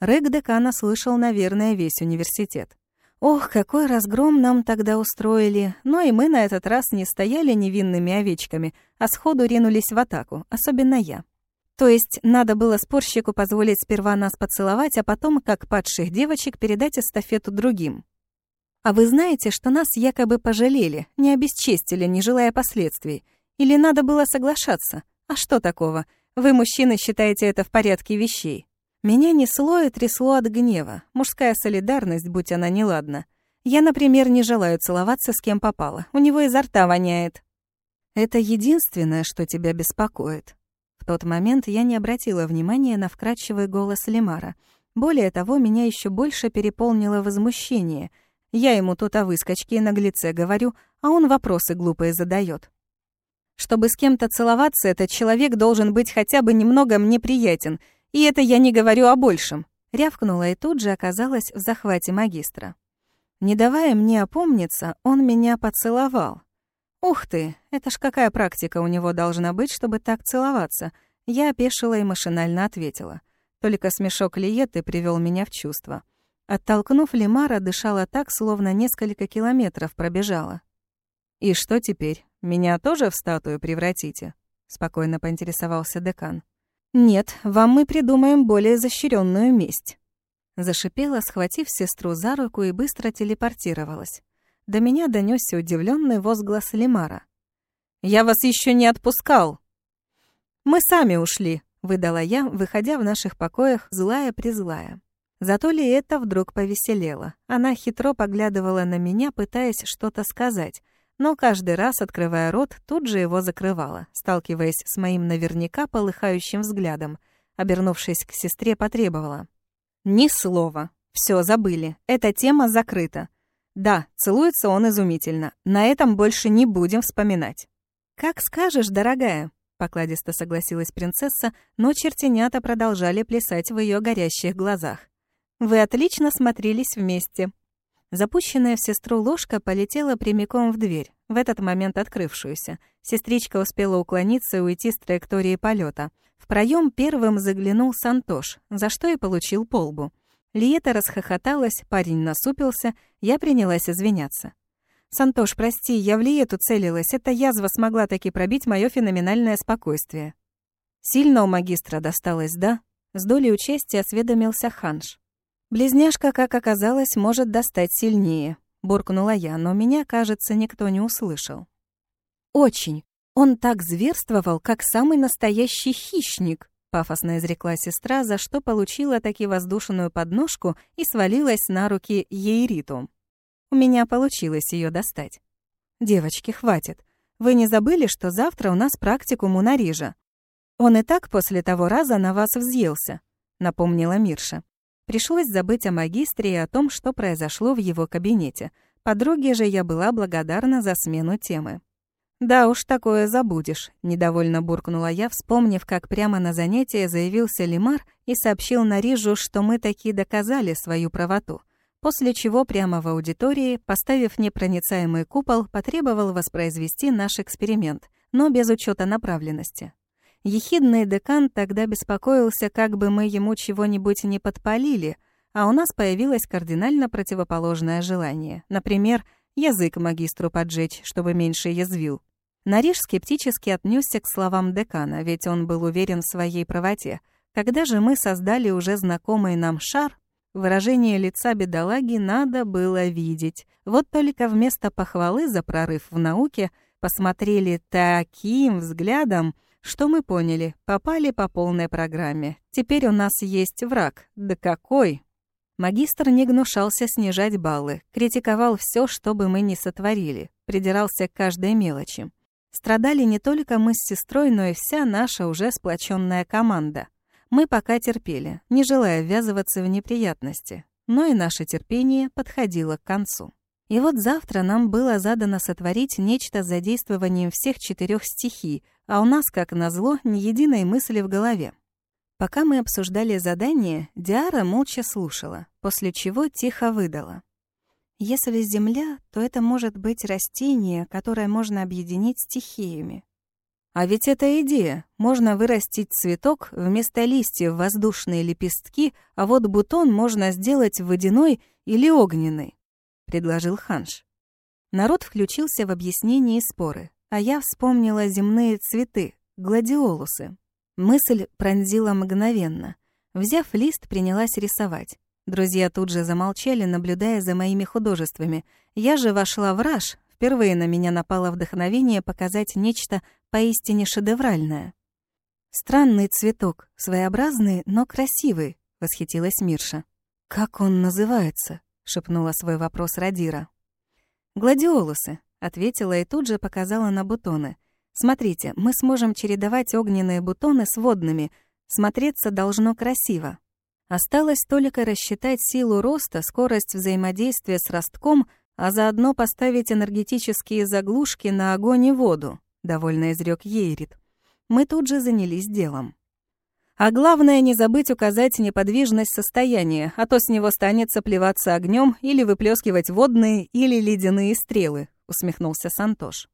Рэк декана слышал, наверное, весь университет. Ох, какой разгром нам тогда устроили. Но и мы на этот раз не стояли невинными овечками, а сходу ринулись в атаку, особенно я. То есть надо было спорщику позволить сперва нас поцеловать, а потом, как падших девочек, передать эстафету другим. А вы знаете, что нас якобы пожалели, не обесчестили, не желая последствий? Или надо было соглашаться? А что такого? Вы, мужчины, считаете это в порядке вещей. Меня несло и трясло от гнева. Мужская солидарность, будь она неладна. Я, например, не желаю целоваться с кем попало. У него изо рта воняет. Это единственное, что тебя беспокоит. В тот момент я не обратила внимания на вкрадчивый голос Лемара. Более того, меня еще больше переполнило возмущение. Я ему тут о выскочке и наглеце говорю, а он вопросы глупые задает. Чтобы с кем-то целоваться, этот человек должен быть хотя бы немного мне приятен. И это я не говорю о большем. Рявкнула и тут же оказалась в захвате магистра. Не давая мне опомниться, он меня поцеловал. Ух ты, это ж какая практика у него должна быть, чтобы так целоваться. Я опешила и машинально ответила. Только смешок Лиеты привел меня в чувство. Оттолкнув Лимара, дышала так, словно несколько километров пробежала. «И что теперь? Меня тоже в статую превратите?» — спокойно поинтересовался декан. «Нет, вам мы придумаем более изощренную месть». Зашипела, схватив сестру за руку и быстро телепортировалась. До меня донесся удивленный возглас Лимара. «Я вас еще не отпускал!» «Мы сами ушли», — выдала я, выходя в наших покоях злая-призлая. Зато ли это вдруг повеселело. Она хитро поглядывала на меня, пытаясь что-то сказать, но каждый раз, открывая рот, тут же его закрывала, сталкиваясь с моим наверняка полыхающим взглядом. Обернувшись к сестре, потребовала. «Ни слова. Все забыли. Эта тема закрыта. Да, целуется он изумительно. На этом больше не будем вспоминать». «Как скажешь, дорогая», — покладисто согласилась принцесса, но чертенята продолжали плясать в ее горящих глазах. «Вы отлично смотрелись вместе». Запущенная в сестру ложка полетела прямиком в дверь, в этот момент открывшуюся. Сестричка успела уклониться и уйти с траектории полета. В проем первым заглянул Сантош, за что и получил полбу. Лиета расхохоталась, парень насупился, я принялась извиняться. «Сантош, прости, я в Лиету целилась. Эта язва смогла таки пробить мое феноменальное спокойствие». «Сильно у магистра досталось, да?» С долей участия осведомился Ханш. «Близняшка, как оказалось, может достать сильнее», — буркнула я, но меня, кажется, никто не услышал. «Очень. Он так зверствовал, как самый настоящий хищник», — пафосно изрекла сестра, за что получила таки воздушенную подножку и свалилась на руки Ейриту. У меня получилось ее достать. «Девочки, хватит. Вы не забыли, что завтра у нас практикум у Нарижа? Он и так после того раза на вас взъелся», — напомнила Мирша. Пришлось забыть о магистре и о том, что произошло в его кабинете. Подруге же я была благодарна за смену темы. «Да уж, такое забудешь», — недовольно буркнула я, вспомнив, как прямо на занятие заявился Лимар и сообщил Нарижу, что мы таки доказали свою правоту после чего прямо в аудитории, поставив непроницаемый купол, потребовал воспроизвести наш эксперимент, но без учета направленности. Ехидный декан тогда беспокоился, как бы мы ему чего-нибудь не подпалили, а у нас появилось кардинально противоположное желание. Например, язык магистру поджечь, чтобы меньше язвил. Нариш скептически отнесся к словам декана, ведь он был уверен в своей правоте. Когда же мы создали уже знакомый нам шар, Выражение лица бедолаги надо было видеть. Вот только вместо похвалы за прорыв в науке посмотрели таким взглядом, что мы поняли, попали по полной программе. Теперь у нас есть враг. Да какой! Магистр не гнушался снижать баллы, критиковал все, что бы мы ни сотворили, придирался к каждой мелочи. Страдали не только мы с сестрой, но и вся наша уже сплоченная команда. Мы пока терпели, не желая ввязываться в неприятности, но и наше терпение подходило к концу. И вот завтра нам было задано сотворить нечто с задействованием всех четырех стихий, а у нас, как назло, ни единой мысли в голове. Пока мы обсуждали задание, Диара молча слушала, после чего тихо выдала. «Если Земля, то это может быть растение, которое можно объединить стихиями. А ведь это идея. Можно вырастить цветок, вместо листьев воздушные лепестки, а вот бутон можно сделать водяной или огненный, предложил Ханш. Народ включился в объяснения и споры, а я вспомнила земные цветы, гладиолусы. Мысль пронзила мгновенно. Взяв лист, принялась рисовать. Друзья тут же замолчали, наблюдая за моими художествами. Я же вошла в раж, впервые на меня напало вдохновение показать нечто поистине шедевральное. «Странный цветок, своеобразный, но красивый», — восхитилась Мирша. «Как он называется?» — шепнула свой вопрос Радира. «Гладиолусы», — ответила и тут же показала на бутоны. «Смотрите, мы сможем чередовать огненные бутоны с водными. Смотреться должно красиво». Осталось только рассчитать силу роста, скорость взаимодействия с ростком, а заодно поставить энергетические заглушки на огонь и воду довольно изрек Ейрит. Мы тут же занялись делом. А главное, не забыть указать неподвижность состояния, а то с него станется плеваться огнем или выплескивать водные или ледяные стрелы, усмехнулся Сантош.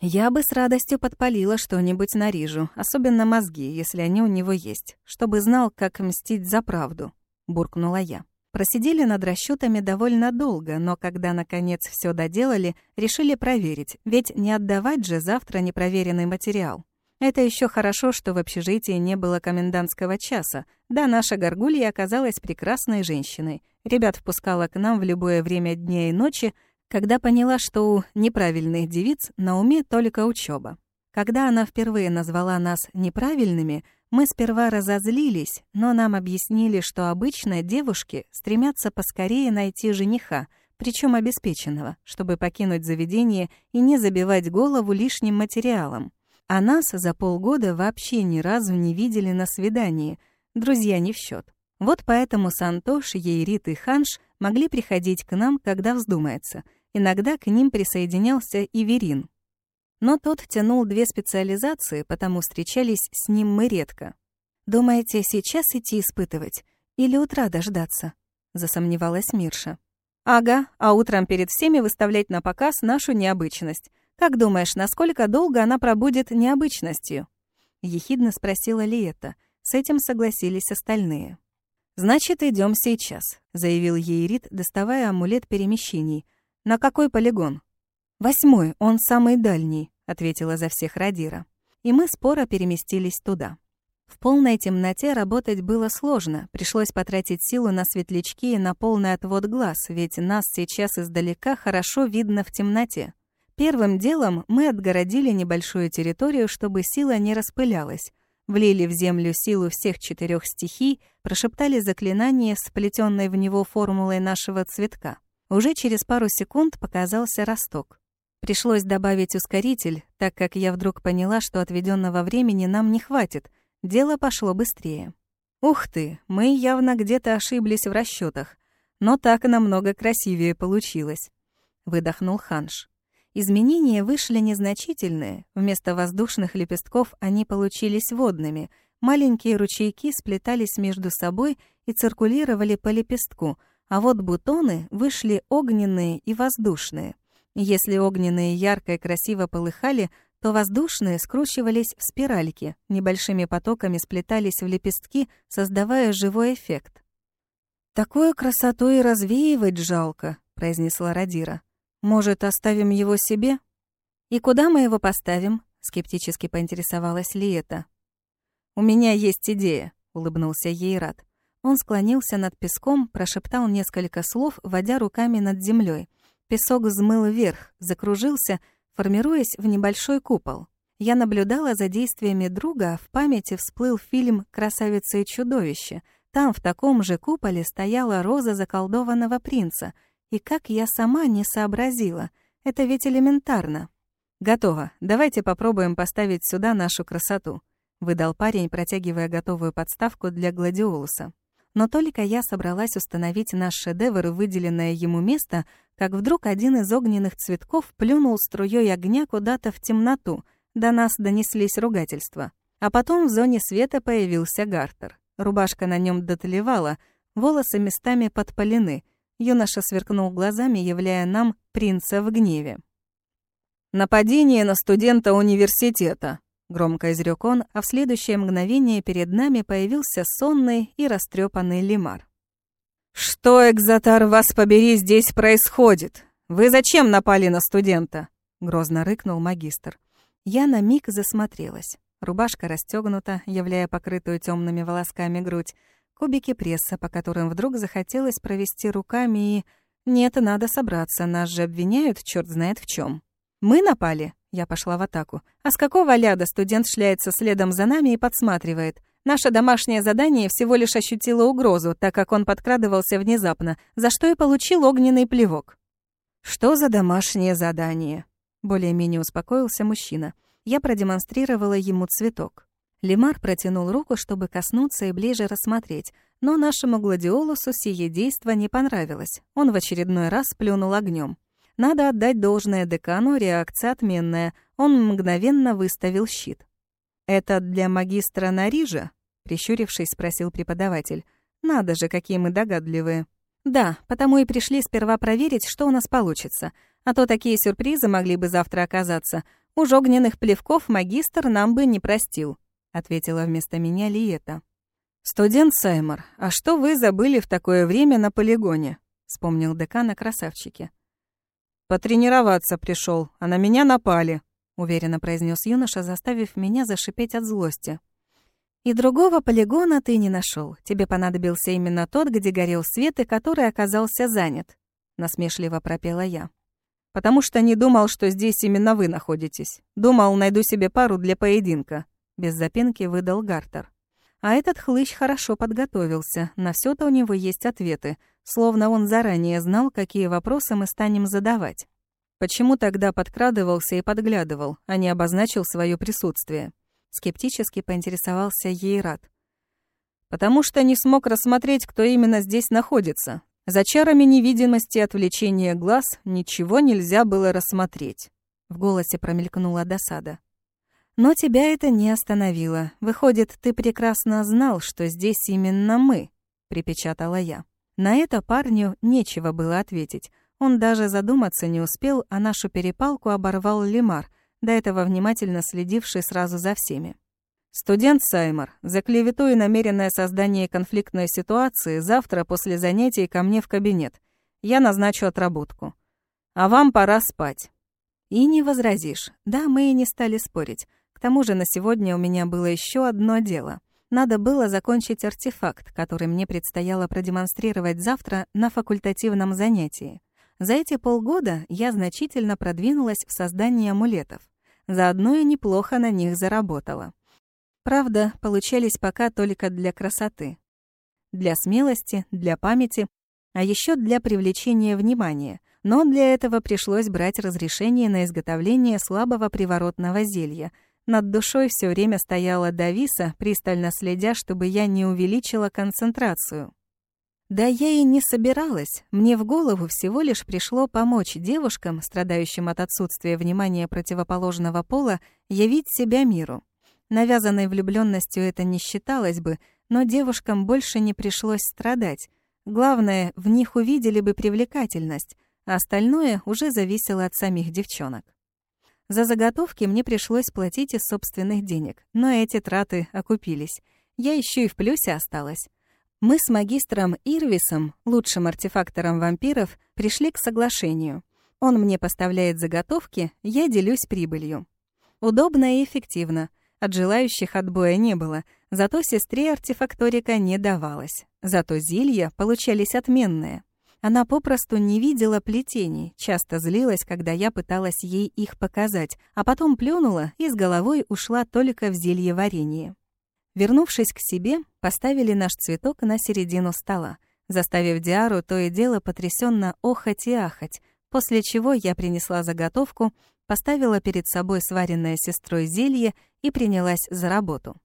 Я бы с радостью подпалила что-нибудь на Рижу, особенно мозги, если они у него есть, чтобы знал, как мстить за правду, буркнула я. Просидели над расчетами довольно долго, но когда, наконец, все доделали, решили проверить, ведь не отдавать же завтра непроверенный материал. Это еще хорошо, что в общежитии не было комендантского часа. Да, наша горгулья оказалась прекрасной женщиной. Ребят впускала к нам в любое время дня и ночи, когда поняла, что у неправильных девиц на уме только учеба. Когда она впервые назвала нас неправильными, мы сперва разозлились, но нам объяснили, что обычно девушки стремятся поскорее найти жениха, причем обеспеченного, чтобы покинуть заведение и не забивать голову лишним материалом. А нас за полгода вообще ни разу не видели на свидании, друзья не в счет. Вот поэтому Сантош, Ейрит и Ханш могли приходить к нам, когда вздумается. Иногда к ним присоединялся и Верин. Но тот тянул две специализации, потому встречались с ним мы редко. «Думаете, сейчас идти испытывать? Или утра дождаться?» — засомневалась Мирша. «Ага, а утром перед всеми выставлять на показ нашу необычность. Как думаешь, насколько долго она пробудет необычностью?» Ехидно спросила Лиета. С этим согласились остальные. «Значит, идем сейчас», — заявил ей Рид, доставая амулет перемещений. «На какой полигон?» «Восьмой, он самый дальний», — ответила за всех Радира. И мы споро переместились туда. В полной темноте работать было сложно, пришлось потратить силу на светлячки и на полный отвод глаз, ведь нас сейчас издалека хорошо видно в темноте. Первым делом мы отгородили небольшую территорию, чтобы сила не распылялась, влили в землю силу всех четырех стихий, прошептали заклинание с вплетенной в него формулой нашего цветка. Уже через пару секунд показался росток. Пришлось добавить ускоритель, так как я вдруг поняла, что отведенного времени нам не хватит, дело пошло быстрее. Ух ты, мы явно где-то ошиблись в расчетах, но так намного красивее получилось, выдохнул Ханш. Изменения вышли незначительные, вместо воздушных лепестков они получились водными. Маленькие ручейки сплетались между собой и циркулировали по лепестку, а вот бутоны вышли огненные и воздушные — если огненные ярко и красиво полыхали, то воздушные скручивались в спиральки, небольшими потоками сплетались в лепестки, создавая живой эффект. «Такую красоту и развеивать жалко», — произнесла Радира. «Может, оставим его себе?» «И куда мы его поставим?» — скептически поинтересовалась Лиета. «У меня есть идея», — улыбнулся ей Рад. Он склонился над песком, прошептал несколько слов, водя руками над землей. Песок взмыл вверх, закружился, формируясь в небольшой купол. Я наблюдала за действиями друга, а в памяти всплыл фильм «Красавица и чудовище». Там, в таком же куполе, стояла роза заколдованного принца. И как я сама не сообразила. Это ведь элементарно. «Готово. Давайте попробуем поставить сюда нашу красоту», — выдал парень, протягивая готовую подставку для гладиолуса. Но только я собралась установить наш шедевр выделенное ему место, как вдруг один из огненных цветков плюнул струей огня куда-то в темноту. До нас донеслись ругательства. А потом в зоне света появился Гартер. Рубашка на нем дотлевала, волосы местами подпалены. Юноша сверкнул глазами, являя нам принца в гневе. «Нападение на студента университета», Громко изрек он, а в следующее мгновение перед нами появился сонный и растрепанный лимар. «Что, Экзотар, вас побери, здесь происходит? Вы зачем напали на студента?» Грозно рыкнул магистр. Я на миг засмотрелась. Рубашка расстегнута, являя покрытую темными волосками грудь. Кубики пресса, по которым вдруг захотелось провести руками и... Нет, надо собраться, нас же обвиняют, черт знает в чем. Мы напали? Я пошла в атаку. А с какого ляда студент шляется следом за нами и подсматривает? Наше домашнее задание всего лишь ощутило угрозу, так как он подкрадывался внезапно, за что и получил огненный плевок. «Что за домашнее задание?» Более-менее успокоился мужчина. Я продемонстрировала ему цветок. Лемар протянул руку, чтобы коснуться и ближе рассмотреть, но нашему гладиолусу сие действо не понравилось. Он в очередной раз плюнул огнем. Надо отдать должное декану, реакция отменная. Он мгновенно выставил щит. «Это для магистра Нарижа?» — прищурившись, спросил преподаватель. «Надо же, какие мы догадливые». «Да, потому и пришли сперва проверить, что у нас получится. А то такие сюрпризы могли бы завтра оказаться. Уж огненных плевков магистр нам бы не простил», — ответила вместо меня Лиета. «Студент Саймор, а что вы забыли в такое время на полигоне?» — вспомнил декан о красавчике. «Потренироваться пришел, а на меня напали», — уверенно произнес юноша, заставив меня зашипеть от злости. И другого полигона ты не нашел. Тебе понадобился именно тот, где горел свет и который оказался занят, насмешливо пропела я. Потому что не думал, что здесь именно вы находитесь. Думал, найду себе пару для поединка, без запинки выдал Гартер. А этот хлыщ хорошо подготовился, на все то у него есть ответы, словно он заранее знал, какие вопросы мы станем задавать. Почему тогда подкрадывался и подглядывал, а не обозначил свое присутствие? Скептически поинтересовался Ейрат. Потому что не смог рассмотреть, кто именно здесь находится. За чарами невидимости и отвлечения глаз ничего нельзя было рассмотреть. В голосе промелькнула досада. Но тебя это не остановило. Выходит, ты прекрасно знал, что здесь именно мы, припечатала я. На это парню нечего было ответить. Он даже задуматься не успел, а нашу перепалку оборвал Лимар, до этого внимательно следивший сразу за всеми. «Студент Саймор, за клевету и намеренное создание конфликтной ситуации завтра после занятий ко мне в кабинет. Я назначу отработку. А вам пора спать». И не возразишь. Да, мы и не стали спорить. К тому же на сегодня у меня было еще одно дело. Надо было закончить артефакт, который мне предстояло продемонстрировать завтра на факультативном занятии. За эти полгода я значительно продвинулась в создании амулетов. Заодно и неплохо на них заработала. Правда, получались пока только для красоты. Для смелости, для памяти, а еще для привлечения внимания. Но для этого пришлось брать разрешение на изготовление слабого приворотного зелья. Над душой все время стояла Дависа, пристально следя, чтобы я не увеличила концентрацию. Да я и не собиралась. Мне в голову всего лишь пришло помочь девушкам, страдающим от отсутствия внимания противоположного пола, явить себя миру. Навязанной влюбленностью это не считалось бы, но девушкам больше не пришлось страдать. Главное, в них увидели бы привлекательность, а остальное уже зависело от самих девчонок. За заготовки мне пришлось платить из собственных денег, но эти траты окупились. Я еще и в плюсе осталась. Мы с магистром Ирвисом, лучшим артефактором вампиров, пришли к соглашению. Он мне поставляет заготовки, я делюсь прибылью. Удобно и эффективно. От желающих отбоя не было, зато сестре артефакторика не давалось. Зато зелья получались отменные. Она попросту не видела плетений, часто злилась, когда я пыталась ей их показать, а потом плюнула и с головой ушла только в зелье варенье. Вернувшись к себе, поставили наш цветок на середину стола, заставив Диару то и дело потрясенно охать и ахать, после чего я принесла заготовку, поставила перед собой сваренное сестрой зелье и принялась за работу.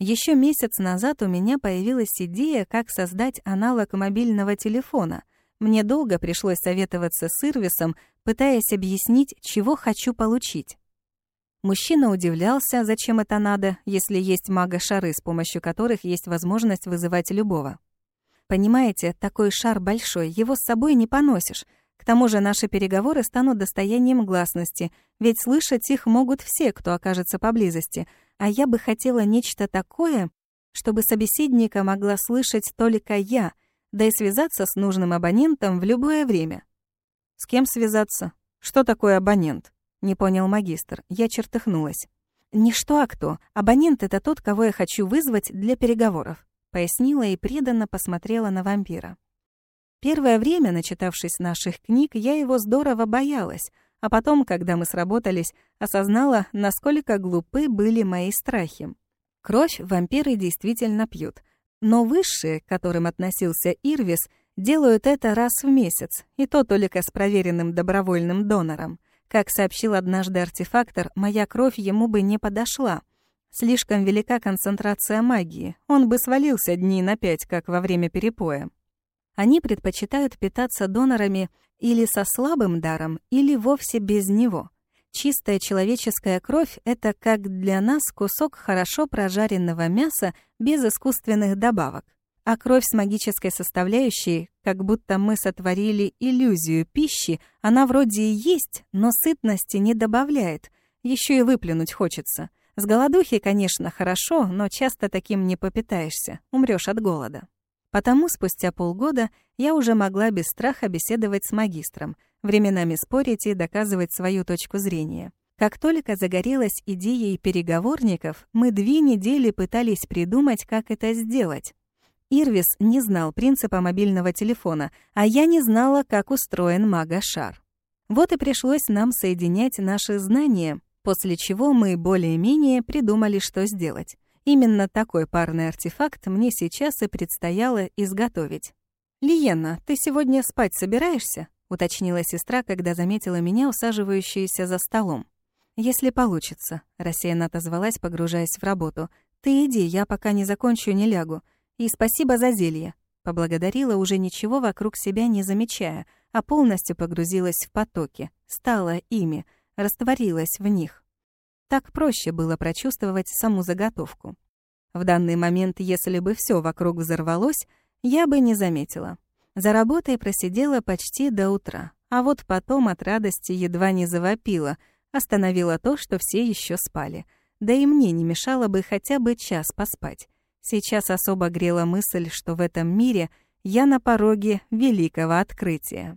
Еще месяц назад у меня появилась идея, как создать аналог мобильного телефона. Мне долго пришлось советоваться с Ирвисом, пытаясь объяснить, чего хочу получить. Мужчина удивлялся, зачем это надо, если есть мага-шары, с помощью которых есть возможность вызывать любого. Понимаете, такой шар большой, его с собой не поносишь. К тому же наши переговоры станут достоянием гласности, ведь слышать их могут все, кто окажется поблизости. А я бы хотела нечто такое, чтобы собеседника могла слышать только я, да и связаться с нужным абонентом в любое время. С кем связаться? Что такое абонент? Не понял магистр. Я чертыхнулась. «Не что, а кто. Абонент — это тот, кого я хочу вызвать для переговоров», — пояснила и преданно посмотрела на вампира. Первое время, начитавшись наших книг, я его здорово боялась, а потом, когда мы сработались, осознала, насколько глупы были мои страхи. Кровь вампиры действительно пьют, но высшие, к которым относился Ирвис, делают это раз в месяц, и то только с проверенным добровольным донором — как сообщил однажды артефактор, моя кровь ему бы не подошла. Слишком велика концентрация магии, он бы свалился дней на пять, как во время перепоя. Они предпочитают питаться донорами или со слабым даром, или вовсе без него. Чистая человеческая кровь — это как для нас кусок хорошо прожаренного мяса без искусственных добавок а кровь с магической составляющей, как будто мы сотворили иллюзию пищи, она вроде и есть, но сытности не добавляет, еще и выплюнуть хочется. С голодухи, конечно, хорошо, но часто таким не попитаешься, умрешь от голода. Потому спустя полгода я уже могла без страха беседовать с магистром, временами спорить и доказывать свою точку зрения. Как только загорелась идеей переговорников, мы две недели пытались придумать, как это сделать. Ирвис не знал принципа мобильного телефона, а я не знала, как устроен мага-шар. Вот и пришлось нам соединять наши знания, после чего мы более-менее придумали, что сделать. Именно такой парный артефакт мне сейчас и предстояло изготовить. «Лиена, ты сегодня спать собираешься?» — уточнила сестра, когда заметила меня, усаживающуюся за столом. «Если получится», — рассеянно отозвалась, погружаясь в работу. «Ты иди, я пока не закончу, не лягу. И спасибо за зелье». Поблагодарила, уже ничего вокруг себя не замечая, а полностью погрузилась в потоки, стала ими, растворилась в них. Так проще было прочувствовать саму заготовку. В данный момент, если бы все вокруг взорвалось, я бы не заметила. За работой просидела почти до утра, а вот потом от радости едва не завопила, остановила то, что все еще спали. Да и мне не мешало бы хотя бы час поспать. Сейчас особо грела мысль, что в этом мире я на пороге великого открытия.